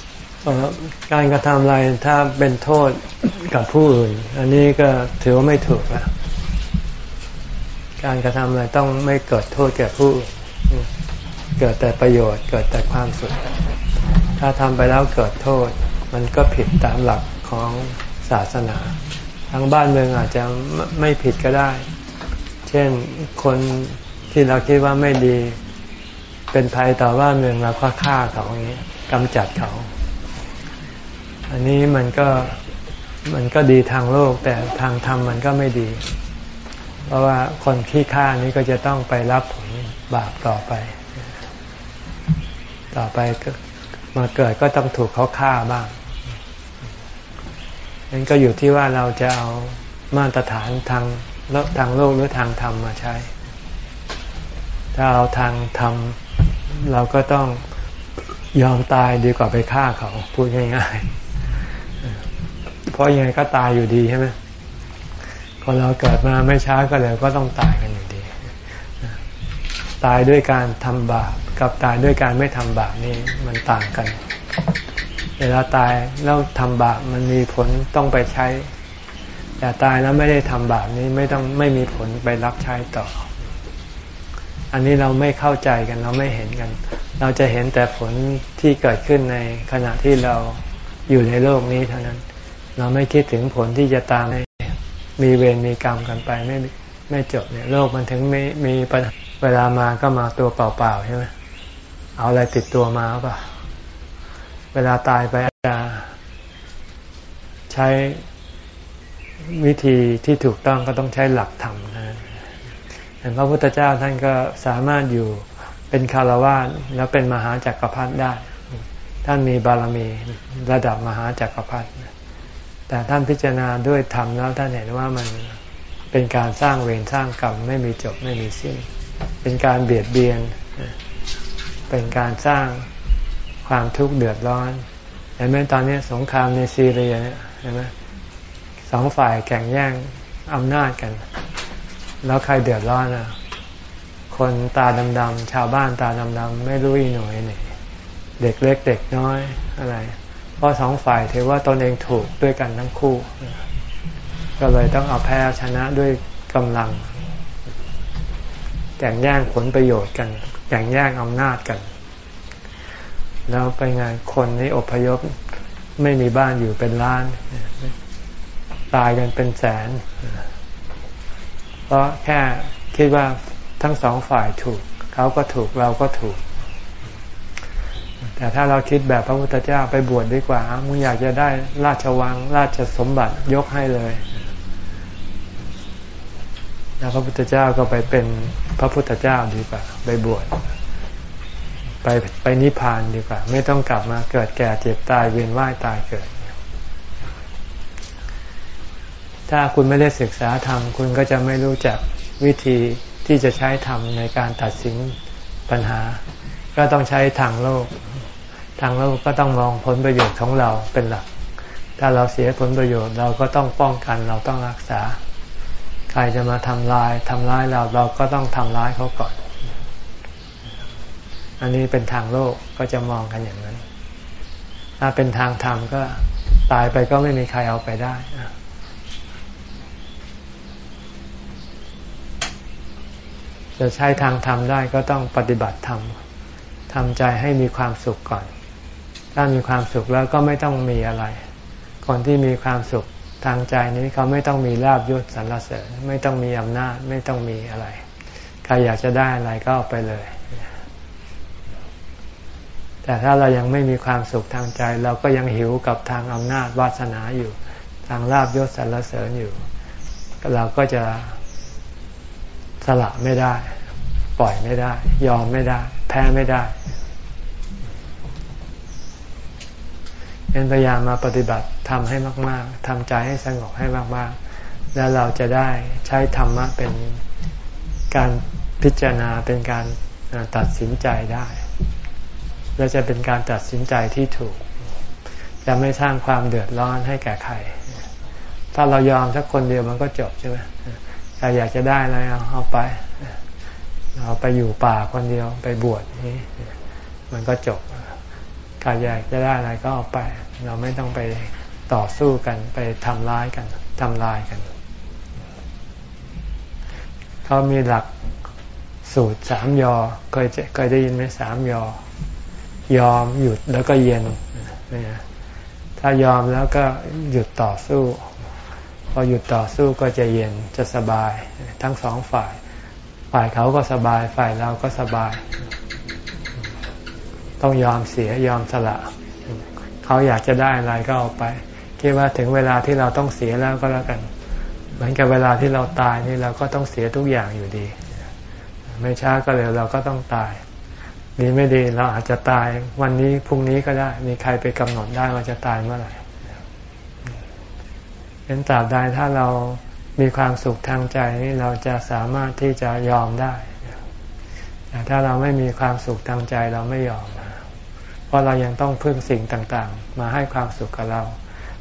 A: การกระทำอะไรถ้าเป็นโทษกับผู้อื่น อันนี้ก็ถือว่าไม่ถูกแล้ว การกระทำอะไรต้องไม่เกิดโทษแก่ผู้ เกิดแต่ประโยชน์ เกิดแต่ความสุข ถ้าทำไปแล้วเกิดโทษ มันก็ผิดตามหลักของศาสนาทางบ้านเมืองอาจจะไม่ผิดก็ได้ เช่นคนที่เราคิดว่าไม่ดี เป็นภัยต่อว่านเมืองเราก็ฆ่าเขาอย่างนี้กำจัดเขา อันนี้มันก็มันก็ดีทางโลกแต่ทางธรรมมันก็ไม่ดี เพราะว่าคนขี้ฆ่านี้ก็จะต้องไปรับผลบาปต่อไป ต่อไปมาเกิดก็ต้องถูกเขาฆ่าบ้างนั้นก็อยู่ที่ว่าเราจะเอามาตรฐานทางทางโลกหรือทางธรรมมาใช้ ถ้าเอาทางธรรมเราก็ต้องยอมตายดีกว่าไปฆ่าเขาพูดง่ายๆ เพราะยังไงก็ตายอยู่ดีใช่ไหม คนเราเกิดมาไม่ช้าก็เร็วก็ต้องตายกันอยู่ดี ตายด้วยการทำบาปกับตายด้วยการไม่ทำบาปนี่มันต่างกัน เวลาตายแล้วทำบาปมันมีผลต้องไปใช้ แต่ตายแล้วไม่ได้ทำบาปนี้ไม่ต้องไม่มีผลไปรับใช้ต่อ อันนี้เราไม่เข้าใจกันเราไม่เห็นกัน เราจะเห็นแต่ผลที่เกิดขึ้นในขณะที่เราอยู่ในโลกนี้เท่านั้น เราไม่คิดถึงผลที่จะตาม มีเวรมีกรรมกันไปไม่ไม่จบเนี่ยโลกมันถึงไม่มีเวลามาก็มาตัวเปล่าๆใช่ไหมเอาอะไรติดตัวมาป่ะเวลาตายไปจะใช้วิธีที่ถูกต้องก็ต้องใช้หลักธรรมนะพระพุทธเจ้าท่านก็สามารถอยู่เป็นคารวะแล้วเป็นมหาจักรพรรดิได้ ท่านมีบารมีระดับมหาจักรพรรดิ แต่ท่านพิจารณาด้วยธรรมแล้วท่านเห็นว่ามันเป็นการสร้างเวรสร้างกรรมไม่มีจบไม่มีสิ้น เป็นการเบียดเบียน เป็นการสร้างความทุกข์เดือดร้อนเห็นไหมตอนนี้สงครามในซีเรียเห็นไหมสองฝ่ายแข่งแย่งอำนาจกัน แล้วใครเดือดร้อนอะคนตาดำๆชาวบ้านตาดำๆไม่รู้อีหน่อยนี่เด็กเล็กเด็กน้อยอะไร เพราะสองฝ่ายถือว่าตนเองถูกด้วยกันทั้งคู่ ก็เลยต้องเอาแพ้ชนะด้วยกำลังแข่งแย่งผลประโยชน์กันแข่งแย่งอำนาจกัน แล้วไปงานคนนี้อพยพไม่มีบ้านอยู่เป็นล้าน ตายกันเป็นแสน เพราะแค่คิดว่าทั้งสองฝ่ายถูก เขาก็ถูกเราก็ถูก แต่ถ้าเราคิดแบบพระพุทธเจ้าไปบวชดดีกว่ามึงอยากจะได้ราชวัง ราชสมบัติยกให้เลยแล้วพระพุทธเจ้าก็ไปเป็นพระพุทธเจ้าดีกว่า ไปบวชไปไปนิพพานดีกว่า ไม่ต้องกลับมาเกิดแก่เจ็บตายเวียนว่ายตายเกิด ถ้าคุณไม่ได้ศึกษาธรรม คุณก็จะไม่รู้จักวิธีที่จะใช้ธรรมในการตัดสินปัญหา ก็ต้องใช้ทางโลก ทางโลกก็ต้องมองผลประโยชน์ของเราเป็นหลัก ถ้าเราเสียผลประโยชน์เราก็ต้องป้องกันเราต้องรักษา ใครจะมาทำลายทำร้ายเราเราก็ต้องทำร้ายเขาก่อน อันนี้เป็นทางโลกก็จะมองกันอย่างนั้น ถ้าเป็นทางธรรมก็ตายไปก็ไม่มีใครเอาไปได้จะใช้ทางธรรมได้ก็ต้องปฏิบัติธรรมทำใจให้มีความสุขก่อน ถ้ามีความสุขแล้วก็ไม่ต้องมีอะไร คนที่มีความสุขทางใจนี้เขาไม่ต้องมีลาบยศสรรเสริญ ไม่ต้องมีอำนาจไม่ต้องมีอะไรใครอยากจะได้อะไรก็เอาไปเลย แต่ถ้าเรายังไม่มีความสุขทางใจ เราก็ยังหิวกับทางอำนาจวาสนาอยู่ ทางลาบยศสรรเสริญอยู่ เราก็จะสละไม่ได้ ปล่อยไม่ได้ ยอมไม่ได้ แพ้ไม่ได้ เป็นพยายามมาปฏิบัติทำให้มาก ๆทำใจให้สงบให้มาก ๆ แล้วเราจะได้ใช้ธรรมะเป็นการพิจารณาเป็นการตัดสินใจได้ และจะเป็นการตัดสินใจที่ถูก จะไม่สร้างความเดือดร้อนให้แก่ใคร ถ้าเรายอมสักคนเดียวมันก็จบใช่ไหมใครอยากจะได้อะไรเอาไป เอาไปอยู่ป่าคนเดียวไปบวชนี่มันก็จบ ใครอยากจะได้อะไรก็เอาไป เราไม่ต้องไปต่อสู้กันไปทำร้ายกันทำลายกัน เขามีหลักสูตรสามยอเคยเคยได้ยินไหมสามยอ ยอมหยุดแล้วก็เย็น ถ้ายอมแล้วก็หยุดต่อสู้ พอหยุดต่อสู้ก็จะเย็นจะสบาย ทั้งสองฝ่าย ฝ่ายเขาก็สบายฝ่ายเราก็สบาย ต้องยอมเสียยอมสละเขาอยากจะได้อะไรก็เอาไปคิดว่าถึงเวลาที่เราต้องเสียแล้วก็แล้วกัน เหมือนกับเวลาที่เราตายนี่เราก็ต้องเสียทุกอย่างอยู่ดี ไม่ช้าก็เร็วเราก็ต้องตาย ดีไม่ดีเราอาจจะตายวันนี้พรุ่งนี้ก็ได้ มีใครไปกำหนดได้ว่าจะตายเมื่อไหร่เป็นตราบใดถ้าเรามีความสุขทางใจนี่เราจะสามารถที่จะยอมได้ ถ้าเราไม่มีความสุขทางใจเราไม่ยอม เพราะเรายังต้องพึ่งสิ่งต่างๆ มาให้ความสุขกับเรา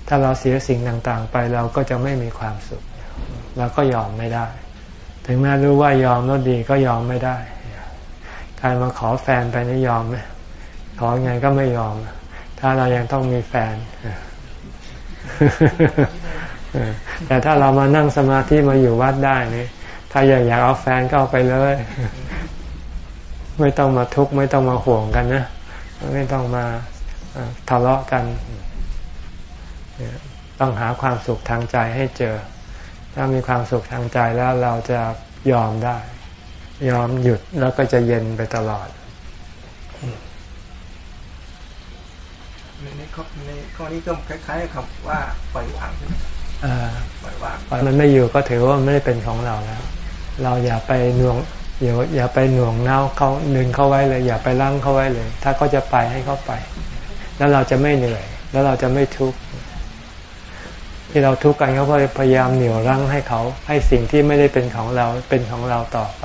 A: ถ้าเราเสียสิ่งต่างๆ ไปเราก็จะไม่มีความสุข เราก็ยอมไม่ได้ ถึงแม้รู้ว่ายอมแล้วดีก็ยอมไม่ได้ใครมาขอแฟนไปนี่ยอมไหมขอไงก็ไม่ยอม ถ้าเรายังต้องมีแฟนแต่ถ้าเรามานั่งสมาธิมาอยู่วัดได้นี่ใครอยากอยากเอาแฟนก็เอาไปเลย ไม่ต้องมาทุกข์ไม่ต้องมาห่วงกันนะ ไม่ต้องมาทะเลาะกัน ต้องหาความสุขทางใจให้เจอ ถ้ามีความสุขทางใจแล้วเราจะยอมได้ ยอมหยุดแล้วก็จะเย็นไปตลอด
D: ในข้อในข้อนี้ก็คล้ายๆคำว่าปล่อยวางใช่ไหมปล่อยวาง
A: มันไม่อยู่ก็ถือว่ามันไม่ได้เป็นของเราแล้ว เราอย่าไปหน่วง อย่าอย่าไปหน่วงเน่าเขาดึงเขาไว้เลย อย่าไปลั่งเขาไว้เลย ถ้าเขาจะไปให้เขาไป แล้วเราจะไม่เหนื่อย แล้วเราจะไม่ทุกข์ที่เราทุกข์กันเขาพยายามเหนี่ยวรั้งให้เขา ให้สิ่งที่ไม่ได้เป็นของเราเป็นของเราต่อไป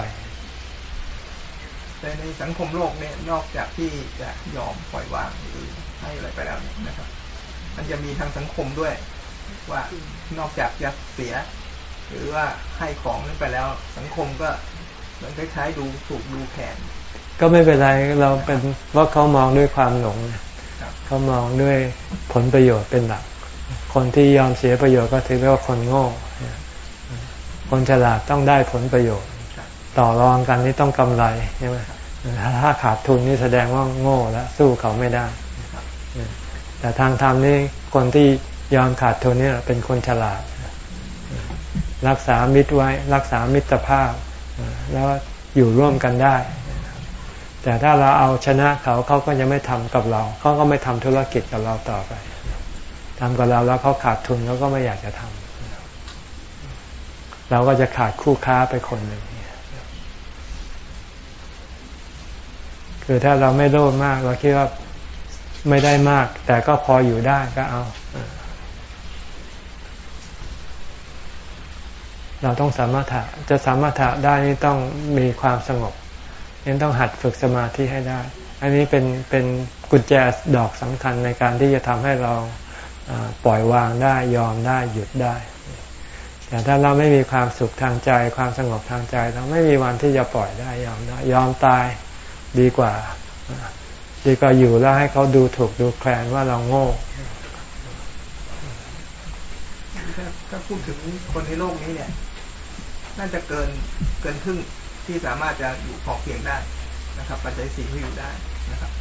D: แต่ในสังคมโลกเนี่ยนอกจากที่จะยอมปล่อยวางหรือให้อะไรไปแล้วนะครับ มันจะมีทางสังคมด้วย ว่านอกจากจะเสีย หรือว่าให้ของนั้นไปแล้ว สังคมก็ มันคล้ายๆดูถูกดูแขน
A: ก็ไม่เป็นไรเราเป็นว่าเขามองด้วยความหลงเขามองด้วยผลประโยชน์เป็นหลัก คนที่ยอมเสียประโยชน์ก็ถือว่าคนโง่คนฉลาดต้องได้ผลประโยชน์ ต่อรองกันนี่ต้องกำไรใช่ไหมถ้าขาดทุนนี่แสดงว่าโง่แล้วสู้เขาไม่ได้ แต่ทางธรรมนี่คนที่ยอมขาดทุนนี่เป็นคนฉลาด รักษามิตรไว้ รักษามิตรภาพ แล้วอยู่ร่วมกันได้ แต่ถ้าเราเอาชนะเขาเขาก็จะไม่ทำกับเราเขาก็ไม่ทำธุรกิจกับเราต่อไปทำกับเราแล้วเขาขาดทุนเขาก็ไม่อยากจะทำเราก็จะขาดคู่ค้าไปคนหนึ่งคือถ้าเราไม่โลภมาก เราคิดว่าไม่ได้มาก แต่ก็พออยู่ได้ก็เอา เราต้องสามารถจะสามารถได้นี่ต้องมีความสงบยังต้องหัดฝึกสมาธิให้ได้ อันนี้เป็นเป็นกุญแจดอกสำคัญในการที่จะทำให้เราปล่อยวางได้ยอมได้หยุดได้ แต่ถ้าเราไม่มีความสุขทางใจ ความสงบทางใจ เราไม่มีวันที่จะปล่อยได้ยอมได้ยอมตายดีกว่า ดีกว่าอยู่แล้วให้เขาดูถูกดูแคลนว่าเราโง่
D: ถ้าพูดถึงคนในโลกนี้เนี่ย น่าจะเกินเกินครึ่งที่สามารถจะอยู่พอเพียงได้นะครับ ปัจจัยสี่ที่อยู่ได้นะครับ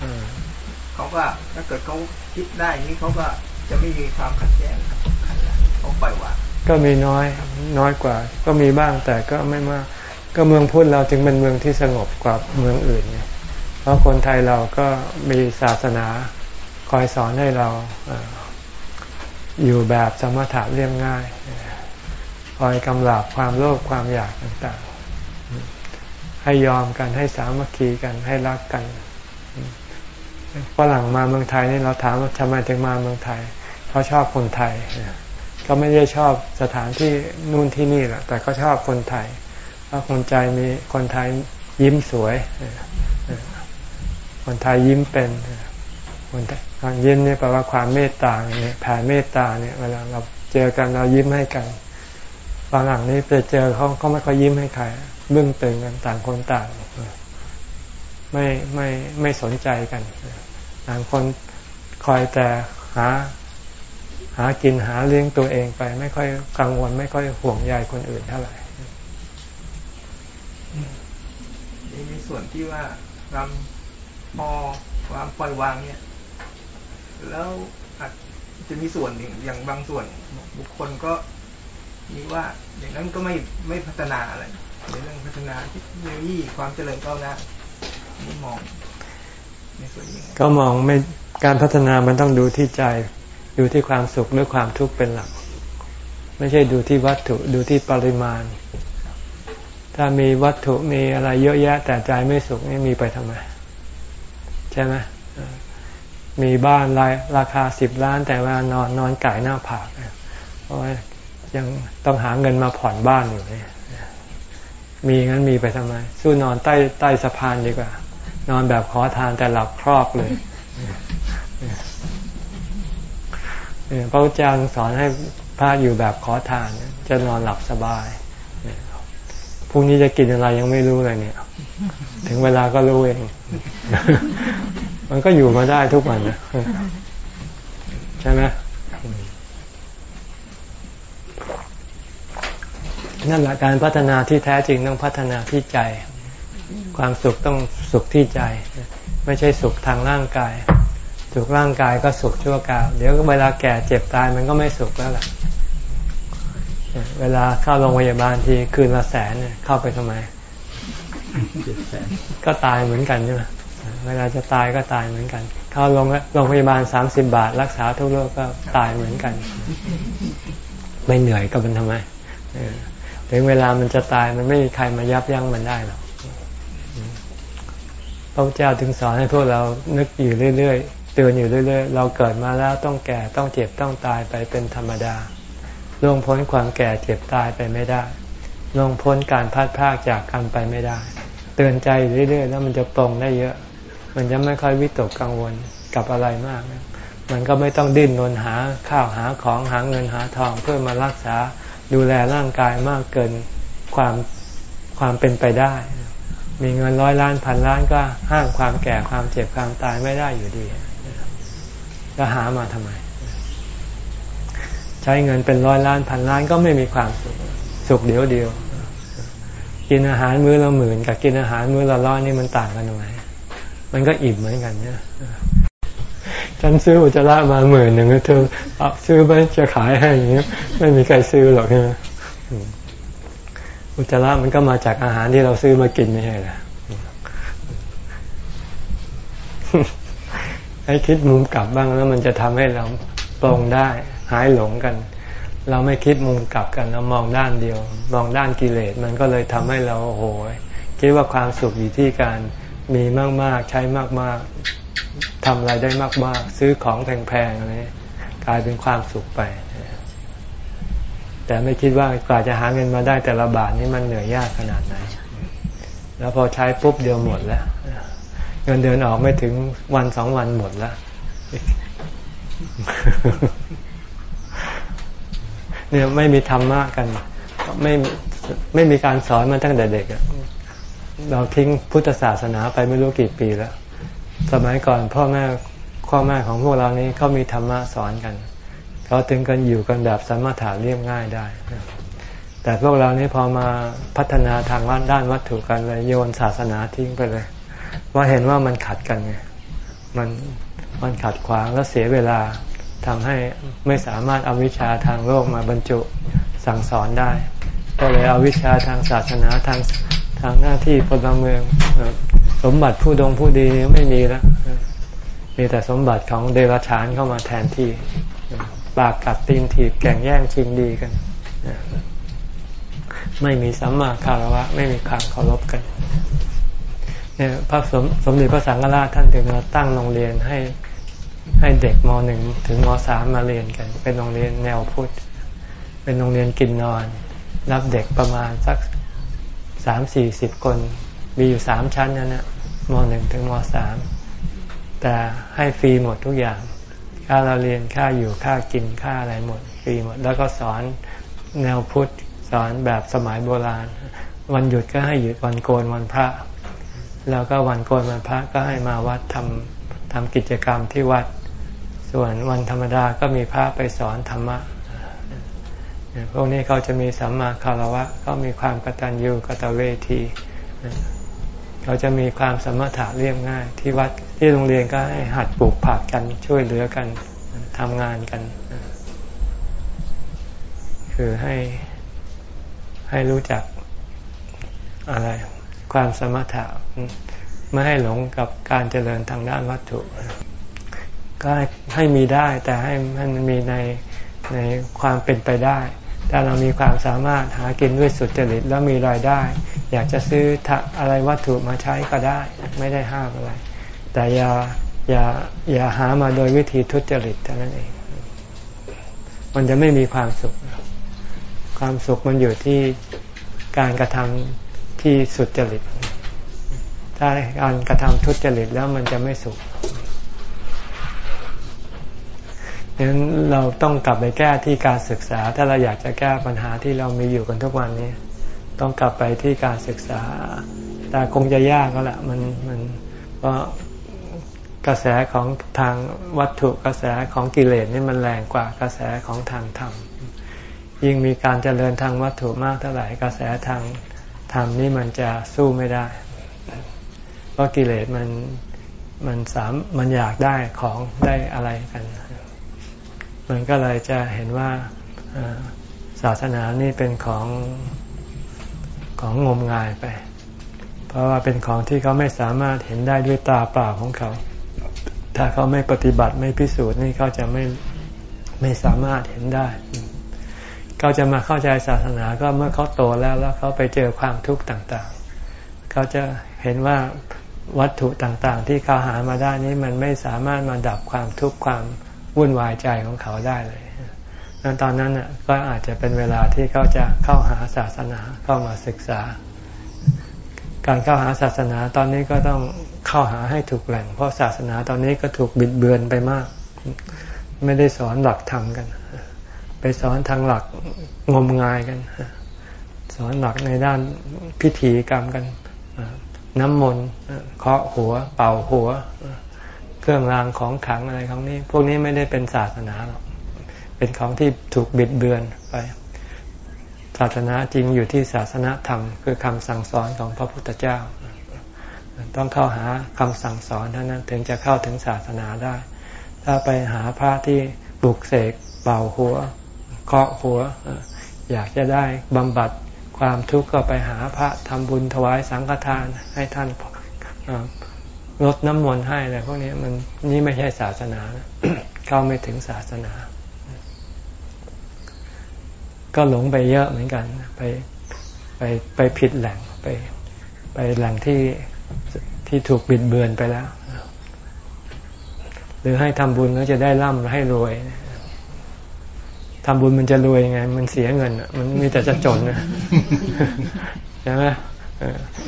D: เขาก็ถ้าเกิดเขาคิดได้นี้เขาก็จะไม่มีความขัดแย้งเขาปล่อยวาง
A: ก็มีน้อยน้อยกว่า ก็มีบ้างแต่ก็ไม่มาก ก็เมืองพุทธเราจึงเป็นเมืองที่สงบกว่าเมืองอื่นไงเพราะคนไทยเราก็มีศาสนาคอยสอนให้เราอยู่แบบสมถะเรียบง่าย คอยกำลับความโลภความอยากต่างๆ ให้ยอมกันให้สามัคคีกันให้รักกันฝรั่งมาเมืองไทยนี่เราถามว่าทำไมถึงมาเมืองไทยเขาชอบคนไทยก็ไม่ได้ชอบสถานที่นู่นที่นี่แหละแต่เขาชอบคนไทยเพราะคนใจมีคนไทยยิ้มสวย คนไทยยิ้มเป็นคนการยิ้มนี่แปลว่าความเมตตาเนี่ยแผ่เมตตาเนี่ยเวลาเราเจอกันเรายิ้มให้กัน ฝรั่งนี่ไปเจอเขาเขาไม่ค่อยยิ้มให้ใครบึ้งตึงกันต่างคนต่างไม่ไม่ไม่สนใจกันต่างคนคอยแต่หา หากินหาเลี้ยงตัวเองไป ไม่ค่อยกังวล ไม่ค่อยห่วงใยคนอื่นเท่าไหร่
D: ในส่วนที่ว่าเราพอความปล่อยวางเนี่ย แล้วอาจจะมีส่วนหนึ่งอย่างบางส่วนบุคคลก็ มีว่าอย่างนั้นก็ไม่ไม่พัฒนาอะไรในเรื่องพัฒนาเทคโนโลยีความเจริญก้าวหน้านี่มองในส่วนนี้
A: ก็มองไม่การพัฒนามันต้องดูที่ใจ ดูที่ความสุขหรือความทุกข์เป็นหลัก ไม่ใช่ดูที่วัตถุดูที่ปริมาณ ถ้ามีวัตถุมีอะไรเยอะแยะ แต่ใจไม่สุขนี่มีไปทำไม ใช่ไหมมีบ้านรายราคาสิบล้านแต่ว่านอนนอนไก่หน้าผากเพราะว่า ยังต้องหาเงินมาผ่อนบ้านอยู่เนี่ยมีงั้นมีไปทำไม สู้นอนใต้ใต้สะพานดีกว่า นอนแบบขอทานแต่หลับครอบเลยพระอาจารย์สอนให้พระอยู่แบบขอทาน จะนอนหลับสบายพรุ่งนี้จะกินอะไรยังไม่รู้เลยเนี่ย ถึงเวลาก็รู้เอง มันก็อยู่มาได้ทุกวันนะใช่ไหม นั่นแหละการพัฒนาที่แท้จริงต้องพัฒนาที่ใจ ความสุขต้องสุขที่ใจ ไม่ใช่สุขทางร่างกาย สุขร่างกายก็สุขชั่วคราว เดี๋ยวเวลาแก่เจ็บตายมันก็ไม่สุขแล้วล่ะ เวลาเข้าโรงพยาบาลทีคืนละแสนเนี่ยเข้าไปทำไม ก็ตายเหมือนกันใช่ไหมเวลาจะตายก็ตายเหมือนกัน เข้าโรงโรงพยาบาลสามสิบบาท รักษาทุกโรคก็ตายเหมือนกัน ไม่เหนื่อยก็เป็นทำไม ถึงเวลามันจะตายมันไม่มีใครมายับยั้งมันได้หรอกพระเจ้าถึงสอนให้พวกเรานึกอยู่เรื่อยๆเตือนอยู่เรื่อย ๆ เราเกิดมาแล้วต้องแก่ต้องเจ็บต้องตายไปเป็นธรรมดาล่วงพ้นความแก่เจ็บตายไปไม่ได้ล่วงพ้นการพัดพากจากกันไปไม่ได้ เตือนใจเรื่อยๆแล้วมันจะปรงได้เยอะ มันจะไม่ค่อยวิตกกังวลกับอะไรมาก มันก็ไม่ต้องดิ้นรนหาข้าวหาของหาเงินหาทองเพื่อมารักษา ดูแลร่างกายมากเกินความความเป็นไปได้ มีเงินร้อยล้านพันล้านก็ห้ามความแก่ความเจ็บความตายไม่ได้อยู่ดีจะหามาทำไม ใช้เงินเป็นร้อยล้านพันล้านก็ไม่มีความสุขสุขเดียวเดียว กินอาหารมื้อละหมื่นกับกินอาหารมื้อละร้อยนี่มันต่างกันตรงไหนมันก็อิ่มเหมือนกันเนี่ย ฉันซื้ออุจจาระมาหมื่นหนึ่งเธอซื้อไปจะขายให้อย่างเงี้ยไม่มีใครซื้อหรอกใช่ไหมอุจจาระมันก็มาจากอาหารที่เราซื้อมากินไม่ใช่หรอให้คิดมุมกลับบ้างแล้วมันจะทำให้เราปรงได้ หายหลงกัน เราไม่คิดมุมกลับกันเรามองด้านเดียว มองด้านกิเลสมันก็เลยทำให้เราโอ้โหคิดว่าความสุขอยู่ที่การมีมากๆ ใช้มากๆ ทำอะไรได้มากๆ ซื้อของแพงๆอะไรกลายเป็นความสุขไป แต่ไม่คิดว่ากว่าจะหาเงินมาได้แต่ละบาทนี่มันเหนื่อยยากขนาดไหน แล้วพอใช้ปุ๊บเดียวหมดแล้ว เงินเดือนออกไม่ถึงวันสองวันหมดแล้วเนี่ยไม่มีธรรมะกัน ไม่ไม่มีการสอนมาตั้งแต่เด็กเราทิ้งพุทธศาสนาไปไม่รู้กี่ปีแล้ว สมัยก่อนพ่อแม่พ่อแม่ของพวกเรานี้เขามีธรรมะสอนกันเขาถึงกันอยู่กันแบบสมถะเรียบง่ายได้ แต่พวกเรานี้พอมาพัฒนาทางด้านวัตถุกันเลยโยนศาสนาทิ้งไปเลย ว่าเห็นว่ามันขัดกันไงมันมันขัดขวางแล้วเสียเวลาทำให้ไม่สามารถเอาวิชาทางโลกมาบรรจุสั่งสอนได้ ก็เลยเอาวิชาทางศาสนาทางทางหน้าที่พลเมือง สมบัติผู้ดงผู้ดีไม่มีแล้ว มีแต่สมบัติของเดรัจฉานเข้ามาแทนที่ปากกัดตีนถีบแก่งแย่งชิงดีกัน ไม่มีสัมมาคารวะ ไม่มีความเคารพกันเนี่ยพระสมสมเด็จพระสังฆราชท่านถึงมาตั้งโรงเรียนให้ให้เด็กมหนึ่งถึงมสามมาเรียนกัน เป็นโรงเรียนแนวพุทธเป็นโรงเรียนกินนอน รับเด็กประมาณสักสามสี่สิบคน มีอยู่สามชั้นนั่นนะมหนึ่งถึงมสามแต่ให้ฟรีหมดทุกอย่าง ค่าเราเรียนค่าอยู่ค่ากินค่าอะไรหมดฟรีหมด แล้วก็สอนแนวพุทธสอนแบบสมัยโบราณ วันหยุดก็ให้หยุดวันโกนวันพระ แล้วก็วันโกนวันพระก็ให้มาวัดทำทำกิจกรรมที่วัด ส่วนวันธรรมดาก็มีพระไปสอนธรรมะพวกนี้เขาจะมีสัมมาคารวะเขามีความกตัญญูกตเวที เขาจะมีความสมถะเรียบง่าย ที่วัดที่โรงเรียนก็ให้หัดปลูกผักกันช่วยเหลือกันทำงานกัน คือให้ให้รู้จักอะไร ความสมถะไม่ให้หลงกับการเจริญทางด้านวัตถุ ก็ให้มีได้แต่ให้มันมีในในความเป็นไปได้ ถ้าเรามีความสามารถหากินด้วยสุจริตแล้วมีรายได้ อยากจะซื้ออะไรวัตถุมาใช้ก็ได้ ไม่ได้ห้ามอะไร แต่อย่าอย่าอย่าหามาโดยวิธีทุจริตเท่านั้นเอง มันจะไม่มีความสุข ความสุขมันอยู่ที่การกระทำที่สุดจริต ถ้าการกระทำทุจริตแล้วมันจะไม่สุข งนั้นเราต้องกลับไปแก้ที่การศึกษา ถ้าเราอยากจะแก้ปัญหาที่เรามีอยู่กันทุกวันนี้ ต้องกลับไปที่การศึกษา แต่คงจะยากก็แหละมันมันเพราะกระแสของทางวัตถุกระแสของกิเลสนี่มันแรงกว่ากระแสของทางธรรมยิ่งมีการเจริญทางวัตถุมากเท่าไหร่กระแสทางธรรมนี่มันจะสู้ไม่ได้ เพราะกิเลสมันมันสามมันอยากได้ของได้อะไรกัน มันก็เลยจะเห็นว่าศาสนานี่เป็นของของงมงายไป เพราะว่าเป็นของที่เขาไม่สามารถเห็นได้ด้วยตาเปล่าของเขา ถ้าเขาไม่ปฏิบัติไม่พิสูจน์นี่เขาจะไม่ไม่สามารถเห็นได้ เขาจะมาเข้าใจศาสนาก็เมื่อเขาโตแล้วแล้วเขาไปเจอความทุกข์ต่างๆ เขาจะเห็นว่าวัตถุต่างๆ ที่เขาหามาได้นี้มันไม่สามารถมาดับความทุกข์ความ วุ่นวายใจของเขาได้เลยนั้นตอนนั้นก็อาจจะเป็นเวลาที่เขาจะเข้าหาศาสนาเข้ามาศึกษา การเข้าหาศาสนาตอนนี้ก็ต้องเข้าหาให้ถูกแหล่ง เพราะศาสนาตอนนี้ก็ถูกบิดเบือนไปมาก ไม่ได้สอนหลักธรรมกัน ไปสอนทางหลักงมงายกัน สอนหลักในด้านพิธีกรรมกัน น้ำมนต์เคาะหัว เป่าหัว ครื่องรางของขังอะไรของนี้ พวกนี้ไม่ได้เป็นศาสนาหรอกเป็นของที่ถูกบิดเบือนไป ศาสนาจริงอยู่ที่ศาสนาธรรม คือคำสั่งสอนของพระพุทธเจ้า ต้องเข้าหาคำสั่งสอนเท่านั้นถึงจะเข้าถึงศาสนาได้ ถ้าไปหาพระที่ปลุกเสกเป่าหัวเคาะหัว อยากจะได้บำบัดความทุกข์ก็ไปหาพระทำบุญถวายสังฆทานให้ท่าน ลดน้ำมนต์ให้อะไรพวกนี้มันนี่ไม่ใช่ศาสนาเข้าไม่ถึงศาสนา ก็หลงไปเยอะเหมือนกัน ไปไปไปผิดแหล่งไปไปแหล่งที่ที่ถูกบิดเบือนไปแล้ว หรือให้ทำบุญแล้วจะได้ร่ำให้รวยทำบุญมันจะรวยยังไง มันเสียเงินมันมีแต่จะจนนะใช่ไหม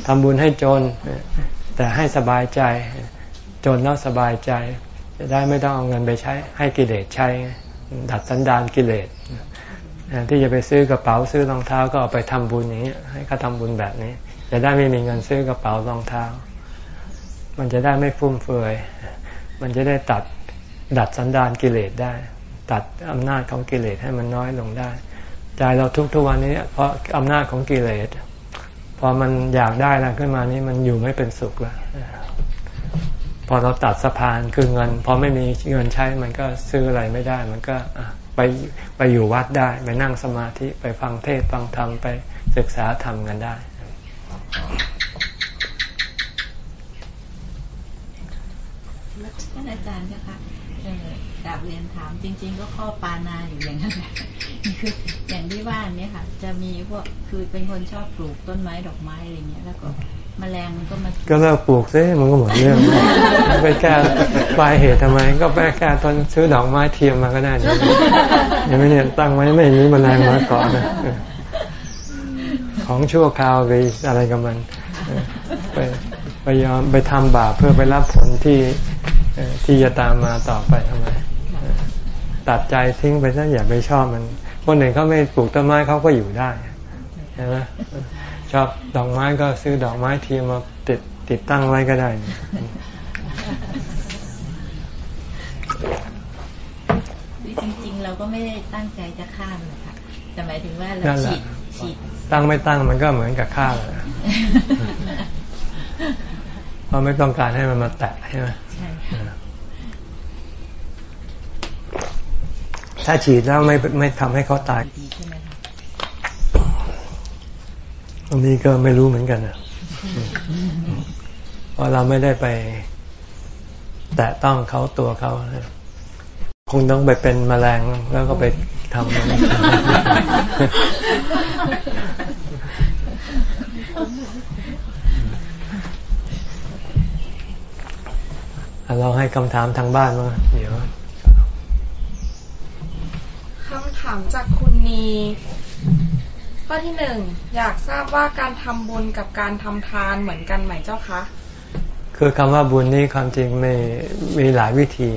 A: ทำบุญให้จน แต่ให้สบายใจ จนแล้วสบายใจ จะได้ไม่ต้องเอาเงินไปใช้ ให้กิเลสใช้ ดัดสันดานกิเลสที่จะไปซื้อกระเป๋าซื้อรองเท้าก็เอาไปทำบุญอย่างนี้ให้เขาทาบุญแบบนี้ จะได้ไม่มีเงินซื้อกระเป๋ารองเท้า มันจะได้ไม่ฟุ่มเฟือย มันจะได้ตัดดัดสันดานกิเลสได้ ตัดอำนาจของกิเลสให้มันน้อยลงได้ ใจเราทุกทุกวันนี้ เพราะอำนาจของกิเลส พอมันอยากได้แล้วขึ้นมานี้มันอยู่ไม่เป็นสุขแล้วพอเราตัดสะพานคือเงิน พอไม่มีเงินใช้มันก็ซื้ออะไรไม่ได้ มันก็ไปไปอยู่วัดได้ ไปนั่งสมาธิไปฟังเทศฟังธรรมไปศึกษาธรรมกันได้
F: ท่านอาจารย์นะคะ กราบเรียนถามจริง ๆ ก็ข้อปานาอยู่อย่างนั้นแหละคืออย่างที่ว่านี้ค่ะ จะมีพวกคือเป็นคนชอบปลูกต้นไม้ดอกไม้อะไรเงี้ยแล้วก็มแมลงมันก็มา
A: ก็เลิกปลูกซิมันก็หมดเรื่องไปแก้ปลายเหตุทำไม ก็ไปแก้ตอนซื้อดอกไม้เทียมมาก็ได้ยังไม่เนี่ยตั้งไว้ไม่มีมแมลงมาก่อนนะของชั่วคราวไปอะไรกับมันไปไปยอมไปทำบาปเพื่อไปรับผลที่ที่จะตามมาต่อไปทำไม ตัดใจทิ้งไปซะอย่าไปชอบมันคนหนึ่งเขาไม่ปลูกต้นไม้เขาก็อยู่ได้ใช่ไหมชอบดอกไม้ก็ซื้อดอกไม้ทีมาติดติดตั้งไว้ก็ได้
F: จริงๆ เราก็ไม่ได้ตั้งใจจะฆ่ามันค่ะแต่หมายถึงว่าเราฉีดฉีด
A: ตั้งไม่ตั้งมันก็เหมือนกับฆ่าเลยเพราะไม่ต้องการให้มันมาแตะใช่ไหมใช่ ถ้าฉีดแล้วไม่ไม่ทำให้เขาตายตรงนี้ก็ไม่รู้เหมือนกันนะเพราะเราไม่ได้ไป แตะต้องเขาตัวเขาคงต้องไปเป็นมแมลงแล้วก็ไปทำเราให้คำถามทางบ้านมาเดี๋ยว
G: คำถามจากคุณนีข้อที่หนึ่งอยากทราบว่าการทำบุญกับการทำทานเหมือนกันไหมเจ้าคะ
A: คือคำว่าบุญนี่ความจริงมีมีหลายวิธี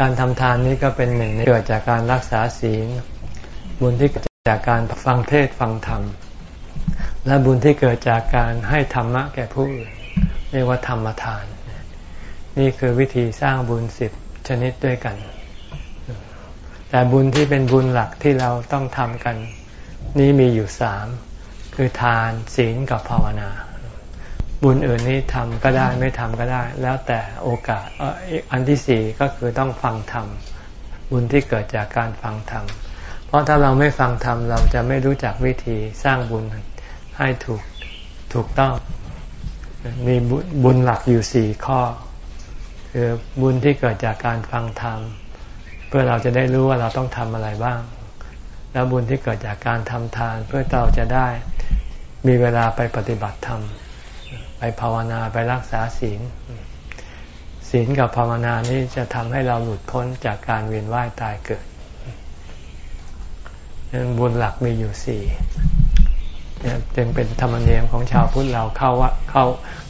A: การทำทานนี่ก็เป็นหนึ่งเกิดจากการรักษาศีล บุญที่เกิดจากการฟังเทศฟังธรรม และบุญที่เกิดจากการให้ธรรมะแก่ผู้อื่นเรียกว่าธรรมทาน นี่คือวิธีสร้างบุญสิบชนิดด้วยกัน แต่บุญที่เป็นบุญหลักที่เราต้องทำกัน นี่มีอยู่สามคือทานศีลกับภาวนา บุญอื่นนี้ทำก็ได้ไม่ทำก็ได้ แล้วแต่โอกาสอันที่สี่ก็คือต้องฟังธรรมบุญที่เกิดจากการฟังธรรมเพราะถ้าเราไม่ฟังธรรมเราจะไม่รู้จักวิธีสร้างบุญให้ถูกถูกต้องมีบุญหลักอยู่สี่ข้อ คือบุญที่เกิดจากการฟังธรรม เพื่อเราจะได้รู้ว่าเราต้องทำอะไรบ้าง แล้วบุญที่เกิดจากการทำทาน เพื่อเราจะได้มีเวลาไปปฏิบัติธรรม ไปภาวนาไปรักษาศีล ศีลกับภาวนานี้จะทำให้เราหลุดพ้นจากการเวียนว่ายตายเกิดบุญหลักมีอยู่สี่จึงเป็นธรรมเนียมของชาวพุทธเราเข้าวัดเข้า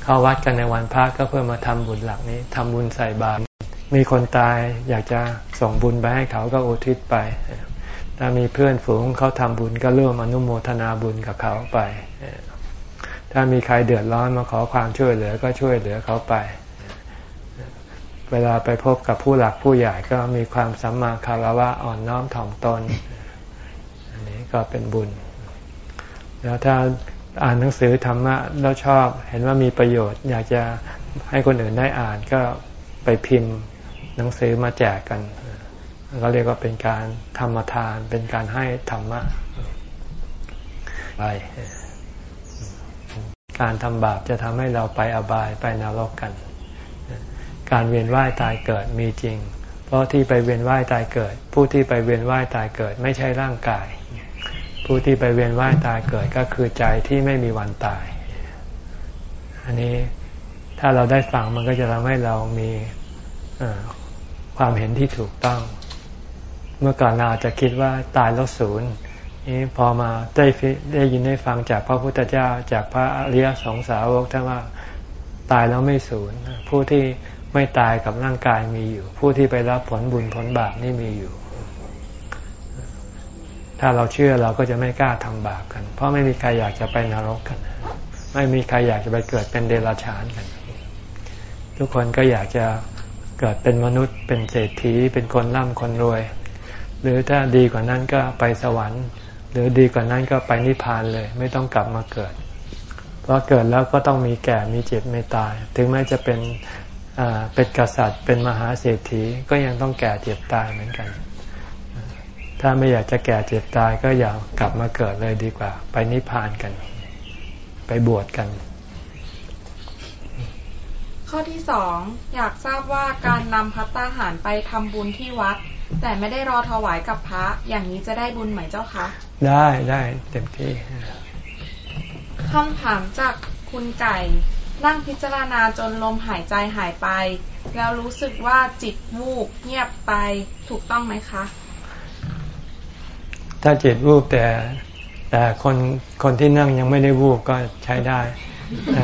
A: เข้าวัดกันในวันพระก็เพื่อมาทำบุญหลักนี้ทำบุญใส่บาตรมีคนตายอยากจะส่งบุญไปให้เขาก็อุทิศไป ถ้ามีเพื่อนฝูงเขาทำบุญก็ร่วมอนุโมทนาบุญกับเขาไป ถ้ามีใครเดือดร้อนมาขอความช่วยเหลือก็ช่วยเหลือเขาไป เวลาไปพบกับผู้หลักผู้ใหญ่ก็มีความสัมมาคารวะอ่อนน้อมถ่อมตน อันนี้ก็เป็นบุญ แล้วถ้า อ่านหนังสือธรรมะแล้วชอบ เห็นว่ามีประโยชน์ อยากจะให้คนอื่นได้อ่านก็ไปพิมพ์หนังสือมาแจกกันก็เรียกว่าเป็นการธรรมทาน เป็นการให้ธรรมะไปการทำบาปจะทำให้เราไปอบายไปนรกกัน การเวียนว่ายตายเกิดมีจริง เพราะที่ไปเวียนว่ายตายเกิด ผู้ที่ไปเวียนว่ายตายเกิด ไม่ใช่ร่างกาย ผู้ที่ไปเวียนว่ายตายเกิดก็คือใจที่ไม่มีวันตาย อันนี้ถ้าเราได้ฟังมันก็จะทำให้เรามีความเห็นที่ถูกต้อง เมื่อก่อนเราอาจจะคิดว่าตายแล้วศูนย์นี้พอมาได้ได้ยินได้ฟังจากพระพุทธเจ้าจากพระอริยสงสาวกท่านว่าตายแล้วไม่สูญผู้ที่ไม่ตายกับร่างกายมีอยู่ ผู้ที่ไปรับผลบุญผลบาปนี่มีอยู่ ถ้าเราเชื่อเราก็จะไม่กล้าทำบาปกัน เพราะไม่มีใครอยากจะไปนรกกัน ไม่มีใครอยากจะไปเกิดเป็นเดรัจฉานกัน ทุกคนก็อยากจะเกิดเป็นมนุษย์ เป็นเศรษฐี เป็นคนร่ำคนรวย หรือถ้าดีกว่านั้นก็ไปสวรรค์ หรือดีกว่านั้นก็ไปนิพพานเลย ไม่ต้องกลับมาเกิด เพราะเกิดแล้วก็ต้องมีแก่มีเจ็บไม่ตาย ถึงแม้จะเป็นเป็นกษัตริย์ เป็นมหาเศรษฐีก็ยังต้องแก่เจ็บตายเหมือนกัน ถ้าไม่อยากจะแก่เจ็บตายก็อย่ากลับมาเกิดเลยดีกว่า ไปนิพพานกัน ไปบวชกัน
G: ข้อที่สองอยากทราบว่าการนำพัตตาหารไปทำบุญที่วัด แต่ไม่ได้รอถวายกับพระ อย่างนี้จะได้บุญไหมเจ้าคะ
A: ได้ได้เต็มที่
G: คำถามจากคุณไก่นั่งพิจารณาจนลมหายใจหายไป แล้วรู้สึกว่าจิตวูบเงียบไปถูกต้องไหมคะ
A: ถ้าจิตวูบแต่แต่คนคนที่นั่งยังไม่ได้วูบก็ใช้ได้แต่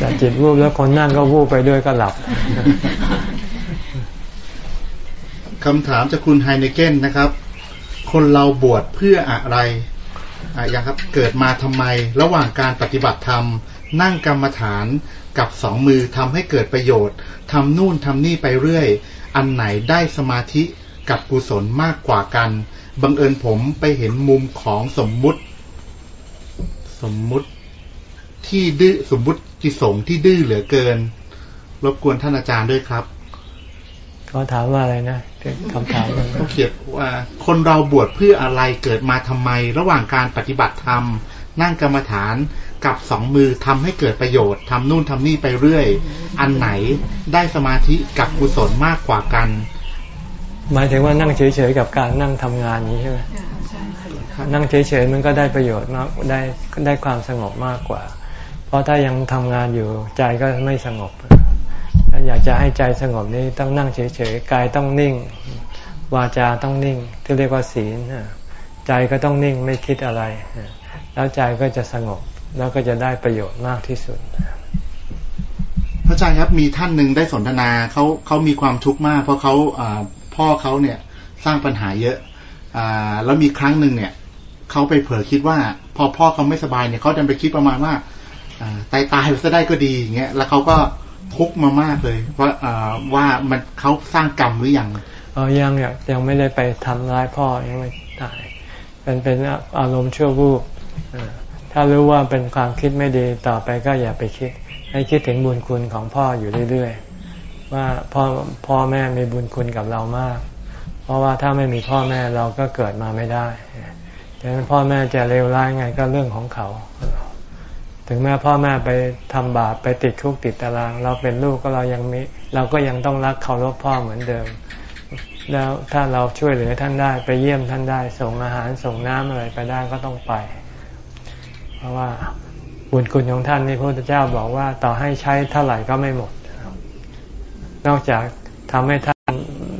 A: ถ้าจิตวูบแล้วคนนั่งก็วูบไปด้วยก็หลับ
E: คำถามจากคุณไฮเนเกนนะครับ คนเราบวชเพื่ออะไรอย่างครับเกิดมาทำไม ระหว่างการปฏิบัติธรรม นั่งกรรมฐานกับสองมือทำให้เกิดประโยชน์ทำนู่นทำนี่ไปเรื่อย อันไหนได้สมาธิกับกุศลมากกว่ากัน บังเอิญผมไปเห็นมุมของสมมุติ สมมุติที่ดื้อสมมุติจิสงที่ดื้อเหลือเกิน รบกวนท่านอาจารย์ด้วยครับ
A: เขาถามว่าอะไรนะคำถาม
E: เขาเขียนว่าคนเราบวชเพื่ออะไรเกิดมาทำไม ระหว่างการปฏิบัติธรรม นั่งกรรมฐานกับสองมือทำให้เกิดประโยชน์ทำนู่นทำนี่ไปเรื่อย อันไหนได้สมาธิกับกุศลมากกว่ากัน
A: หมายถึงว่านั่งเฉยๆกับการนั่งทำงานนี้ใช่ไหมนั่งเฉยๆมันก็ได้ประโยชน์มากได้ได้ความสงบมากกว่า เพราะถ้ายังทำงานอยู่ใจก็ไม่สงบถ้าอยากจะให้ใจสงบนี่ต้องนั่งเฉยๆกายต้องนิ่ง วาจาต้องนิ่ง ที่เรียกว่าศีลใจก็ต้องนิ่งไม่คิดอะไร แล้วใจก็จะสงบแล้วก็จะได้ประโยชน์มากที่สุด
E: พระอาจารย์ครับมีท่านหนึ่งได้สนทนาเขาเขามีความทุกข์มาก เพราะเขา พ่อเขาเนี่ยสร้างปัญหาเยอะอ่าแล้วมีครั้งหนึ่งเนี่ยเขาไปเผลอคิดว่า พอพ่อเขาไม่สบายเนี่ยเขาดันไปคิดประมาณว่าตายตายไปซะได้ก็ดีอย่างเงี้ยแล้วเขาก็ทุกมามากเลยว่าว่ามันเขาสร้างกรรมหรือยัง
A: อ๋อยังยังไม่ได้ไปทำร้ายพ่อยังไม่ตายเป็นเป็นอารมณ์ชั่ววูบถ้ารู้ว่าเป็นความคิดไม่ดีต่อไปก็อย่าไปคิด ให้คิดถึงบุญคุณของพ่ออยู่เรื่อยๆ ว่าพ่อพ่อแม่มีบุญคุณกับเรามาก เพราะว่าถ้าไม่มีพ่อแม่เราก็เกิดมาไม่ได้ดังนั้นพ่อแม่จะเลวร้ายไงก็เรื่องของเขา ถึงแม้พ่อแม่ไปทำบาปไปติดคุกติดตาราง เราเป็นลูกก็เรายังมีเราก็ยังต้องรักเคารพพ่อเหมือนเดิม แล้วถ้าเราช่วยเหลือท่านได้ไปเยี่ยมท่านได้ ส่งอาหารส่งน้ำอะไรไปได้ก็ต้องไป เพราะว่าบุญคุณของท่านนี่พระพุทธเจ้าบอกว่าต่อให้ใช้เท่าไหร่ก็ไม่หมด นอกจากทำให้ท่าน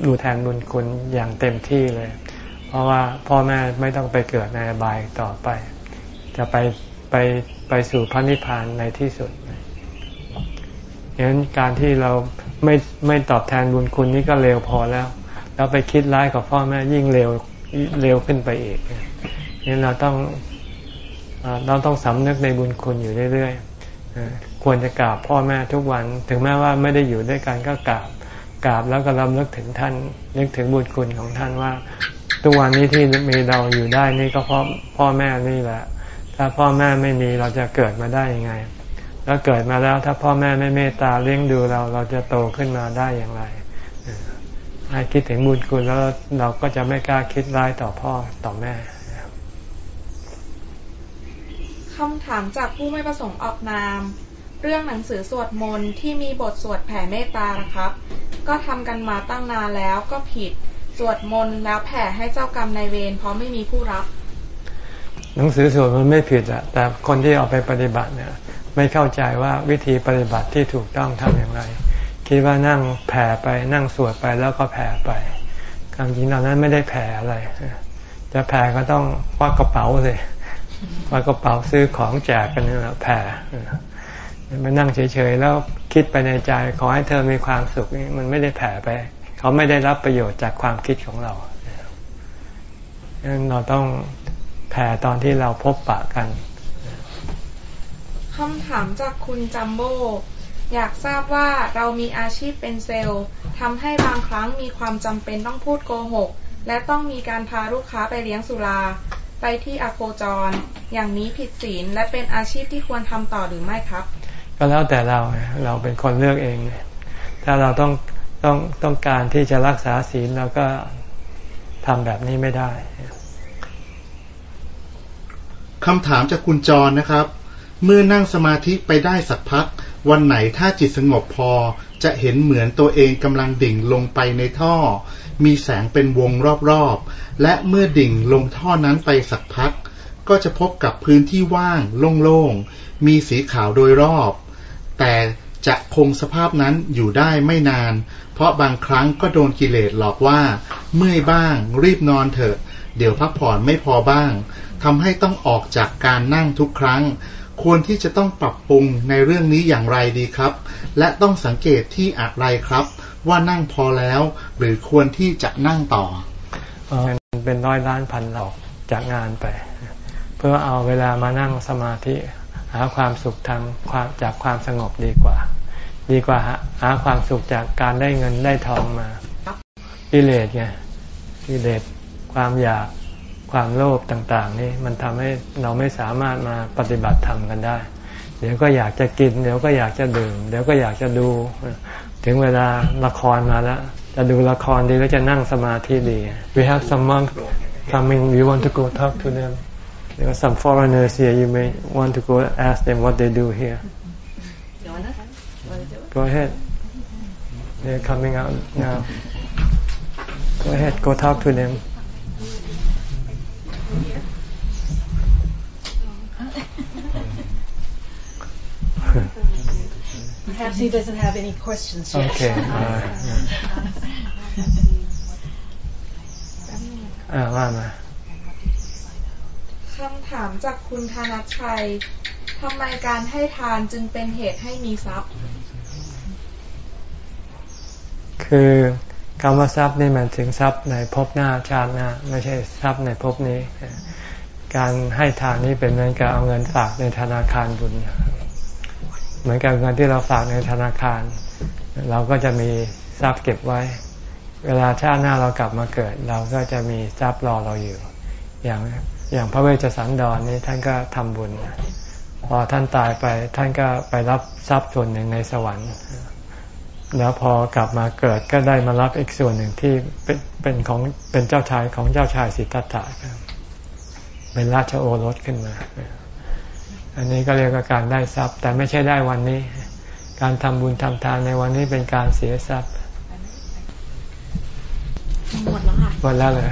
A: ดูแทนบุญคุณอย่างเต็มที่เลย เพราะว่าพ่อแม่ไม่ต้องไปเกิดในบายต่อไป จะไปไปไปสู่พระนิพพานในที่สุดฉะนั้นการที่เราไม่ไม่ตอบแทนบุญคุณนี้ก็เร็วพอแล้วเราไปคิดร้ายกับพ่อแม่ยิ่งเร็วเร็วขึ้นไปอีกนี่เราต้องเราต้องสำนึกในบุญคุณอยู่เรื่อยๆ ควรจะกราบพ่อแม่ทุกวัน ถึงแม้ว่าไม่ได้อยู่ด้วยกันก็กราบกราบแล้วก็รำลึกถึงท่านนึกถึงบุญคุณของท่านว่า ทุกวันนี้ที่มีเราอยู่ได้นี่ก็เพราะพ่อแม่นี่แหละ ถ้าพ่อแม่ไม่มีเราจะเกิดมาได้ยังไง แล้วเกิดมาแล้วถ้าพ่อแม่ไม่เมตตาเลี้ยงดูเราเราจะโตขึ้นมาได้อย่างไรให้คิดถึงบุญคุณแล้วเราก็จะไม่กล้าคิดร้ายต่อพ่อต่อแม่
G: คำถามจากผู้ไม่ประสงค์ออกนาม เรื่องหนังสือสวดมนต์ที่มีบทสวดแผ่เมตตานะครับ ก็ทำกันมาตั้งนานแล้วก็ผิด สวดมนต์แล้วแผ่ให้เจ้ากรรมนายเวรเพราะไม่มีผู้รับ
A: หนังสือสวดมันไม่ผิดอะแต่คนที่เอาไปปฏิบัติเนี่ยไม่เข้าใจว่าวิธีปฏิบัติที่ถูกต้องทำอย่างไร คิดว่านั่งแผ่ไปนั่งสวดไปแล้วก็แผ่ไปความจริงตอนนั้นไม่ได้แผ่อะไร จะแผ่ก็ต้องควักกระเป๋าสิควักกระเป๋าซื้อของแจกกันนี่แหละแผ่ มานั่งเฉยๆแล้วคิดไปในใจ ขอให้เธอมีความสุขนี่มันไม่ได้แผ่ไป เขาไม่ได้รับประโยชน์จากความคิดของเราดังนั้นเราต้องแผ่ตอนที่เราพบปะกัน
G: คำถามจากคุณจัมโบอยากทราบว่าเรามีอาชีพเป็นเซลล์ทำให้บางครั้งมีความจำเป็นต้องพูดโกหก และต้องมีการพาลูกค้าไปเลี้ยงสุรา ไปที่อโคจร อย่างนี้ผิดศีลและเป็นอาชีพที่ควรทำต่อหรือไม่ครับ
A: ก็แล้วแต่เราเราเป็นคนเลือกเองถ้าเราต้องต้องต้องการที่จะรักษาศีลเราก็ทำแบบนี้ไม่ได้
E: คำถามจากคุณจรนะครับ เมื่อนั่งสมาธิไปได้สักพัก วันไหนถ้าจิตสงบพอ จะเห็นเหมือนตัวเองกำลังดิ่งลงไปในท่อ มีแสงเป็นวงรอบๆ และเมื่อดิ่งลงท่อนั้นไปสักพัก ก็จะพบกับพื้นที่ว่างโล่งๆ มีสีขาวโดยรอบ แต่จะคงสภาพนั้นอยู่ได้ไม่นาน เพราะบางครั้งก็โดนกิเลสหลอกว่า เมื่อยบ้าง รีบนอนเถอะ เดี๋ยวพักผ่อนไม่พอบ้างทำให้ต้องออกจากการนั่งทุกครั้ง ควรที่จะต้องปรับปรุงในเรื่องนี้อย่างไรดีครับ และต้องสังเกตที่อะไรครับ ว่านั่งพอแล้ว หรือควรที่จะนั่งต่อ
A: เป็นร้อยล้านพันหลอกจากงานไป เพื่อเอาเวลามานั่งสมาธิ หาความสุขทางความจากความสงบดีกว่า ดีกว่าหาความสุขจากการได้เงินได้ทองมากิเลสไงกิเลสความอยากความโลภต่างๆ นี่มันทำให้เราไม่สามารถมาปฏิบัติธรรมกันได้ เดี๋ยวก็อยากจะกิน เดี๋ยวก็อยากจะดื่ม เดี๋ยวก็อยากจะดู ถึงเวลาละครมาแล้ว จะดูละครดีแล้วจะนั่งสมาธิดี We have some monk coming we want to go talk to them There are some foreigners here. You may want to go ask them what they do here. Go ahead. They're coming out now. Go ahead. Go talk to them.
H: Perhaps he doesn't have any questions
A: yet. Okay. All right.
G: Ah, คำถามจากคุณธนชัยทำไมการให้ทานจึงเป็นเหตุให้มีทรัพย์
A: คือคำว่าทรัพย์นี่มันถึงทรัพย์ในภพหน้าชาติหน้า ไม่ใช่ทรัพย์ในภพนี้ การให้ทานนี่เป็นเหมือนกับเอาเงินฝากในธนาคารบุญ เหมือนกับเงินที่เราฝากในธนาคาร เราก็จะมีทรัพย์เก็บไว้ เวลาชาติหน้าเรากลับมาเกิด เราก็จะมีทรัพย์รอเราอยู่ อย่าง อย่างพระเวชสันดรนี่ท่านก็ทำบุญ พอท่านตายไปท่านก็ไปรับทรัพย์ส่วนหนึ่งในสวรรค์ แล้วพอกลับมาเกิดก็ได้มารับอีกส่วนหนึ่งที่เป็นเป็นของเป็นเจ้าชายของเจ้าชายสิทธัตถะเป็นราชโอรสขึ้นมา อันนี้ก็เรียกว่าการได้ทรัพย์ แต่ไม่ใช่ได้วันนี้ การทำบุญทำทานในวันนี้เป็นการเสียทรัพย์
G: หมดแล้วค่ะ
A: หมดแล้วเลย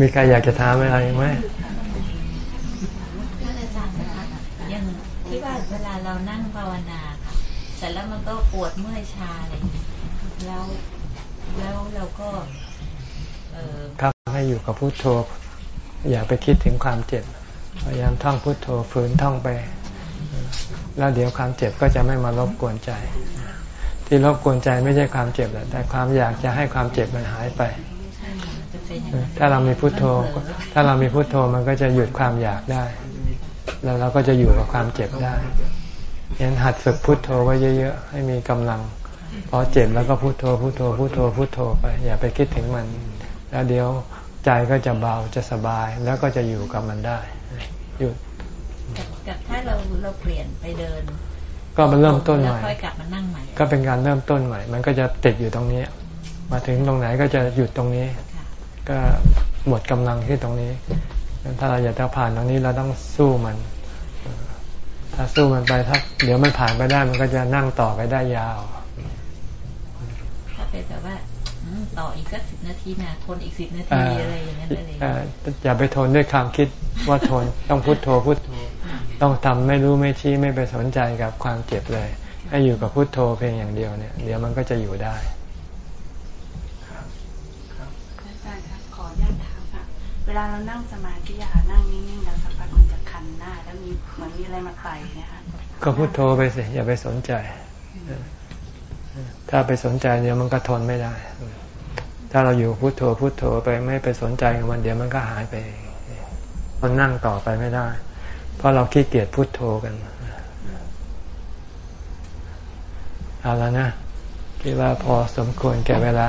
A: มีใครอยากจะถามอะไรไหม
F: ท่านอาจารย์นะคะอย่างที่ว่าเวลาเรานั่งภาวนาค่ะเสร็จแล้วมันก็ปวดเมื่อยชาอะไรแล้วแล้วเราก็
A: ครับให้อยู่กับพุโทโธ อย่าไปคิดถึงความเจ็บ พยายามท่องพุโทโธฝืนท่องไป แล้วเดี๋ยวความเจ็บก็จะไม่มารบกวนใจ ที่รบกวนใจไม่ใช่ความเจ็บแต่ความอยากจะให้ความเจ็บมันหายไป ถ้าเรามีพุโทโธ ถ้าเรามีพุโทโธมันก็จะหยุดความอยากได้ แล้วเราก็จะอยู่กับความเจ็บได้ยันหัดฝึกพุทโธไว้เยอะๆให้มีกำลังพอเจ็บแล้วก็พุทโธพุทโธพุทโธพุทโธไปอย่าไปคิดถึงมัน แล้วเดี๋ยวใจก็จะเบาจะสบายแล้วก็จะอยู่กับมันได้หยุด
F: กับกับถ้าเราเราเปลี่ยนไปเดิน
A: ก็มันเริ่มต้นให
F: แล้ว
A: ม่
F: ค่อยกลับมานั่งใหม่
A: ก็เป็นการเริ่มต้นใหม่ มันก็จะติดอยู่ตรงนี้ มาถึงตรงไหนก็จะหยุดตรงนี้
F: ค่ะ
A: ก็หมดกำลังที่ตรงนี้ ถ้าเราอยากจะผ่านตรงนี้เราต้องสู้มัน ถ้าสู้มันไปถ้าเดี๋ยวมันผ่านไปได้มันก็จะนั่งต่อไปได้ยาว
F: ถ้าเป็นแบบว่าอืมต่ออีกสักสิบนาทีนะทนอีกสิบนาที
A: อ่า
F: อะไรอย่างนั้นอะไรอย่าง
A: เอ่
F: เงี้ย
A: ออย่าไปทนด้วยความคิดว่าทนต้องพุโทโธพุโทโธต้องทำไม่รู้ไม่ชี้ไม่ไปสนใจกับความเจ็บเลย ให้อยู่กับพุโทโธเพียงอย่างเดียวเนี่ย เดี๋ยวมันก็จะอยู่ได้
C: อาจารย์ครับขออนุญาตถามค่ะ เวลาเรานั่งสมาธิอะค่ะนั่งนิ่งๆแล้วสักพักมันจะคันหน้า แล้วมีเหมือนมีอะไรมาไต่เนะคะ
A: ก็พุโทโธไปสิอย่าไปสนใจ ถ้าไปสนใจเดี๋ยวมันก็ทนไม่ได้ ถ้าเราอยู่พุโทโธพุโทโธไปไม่ไปสนใจกับมันเดี๋ยวมันก็หายไปเองมันนั่งต่อไปไม่ได้ เพราะเราขี้เกียจพุโทโธกันเอาแล้วนะคิดว่าพอสมควรแก่เวลา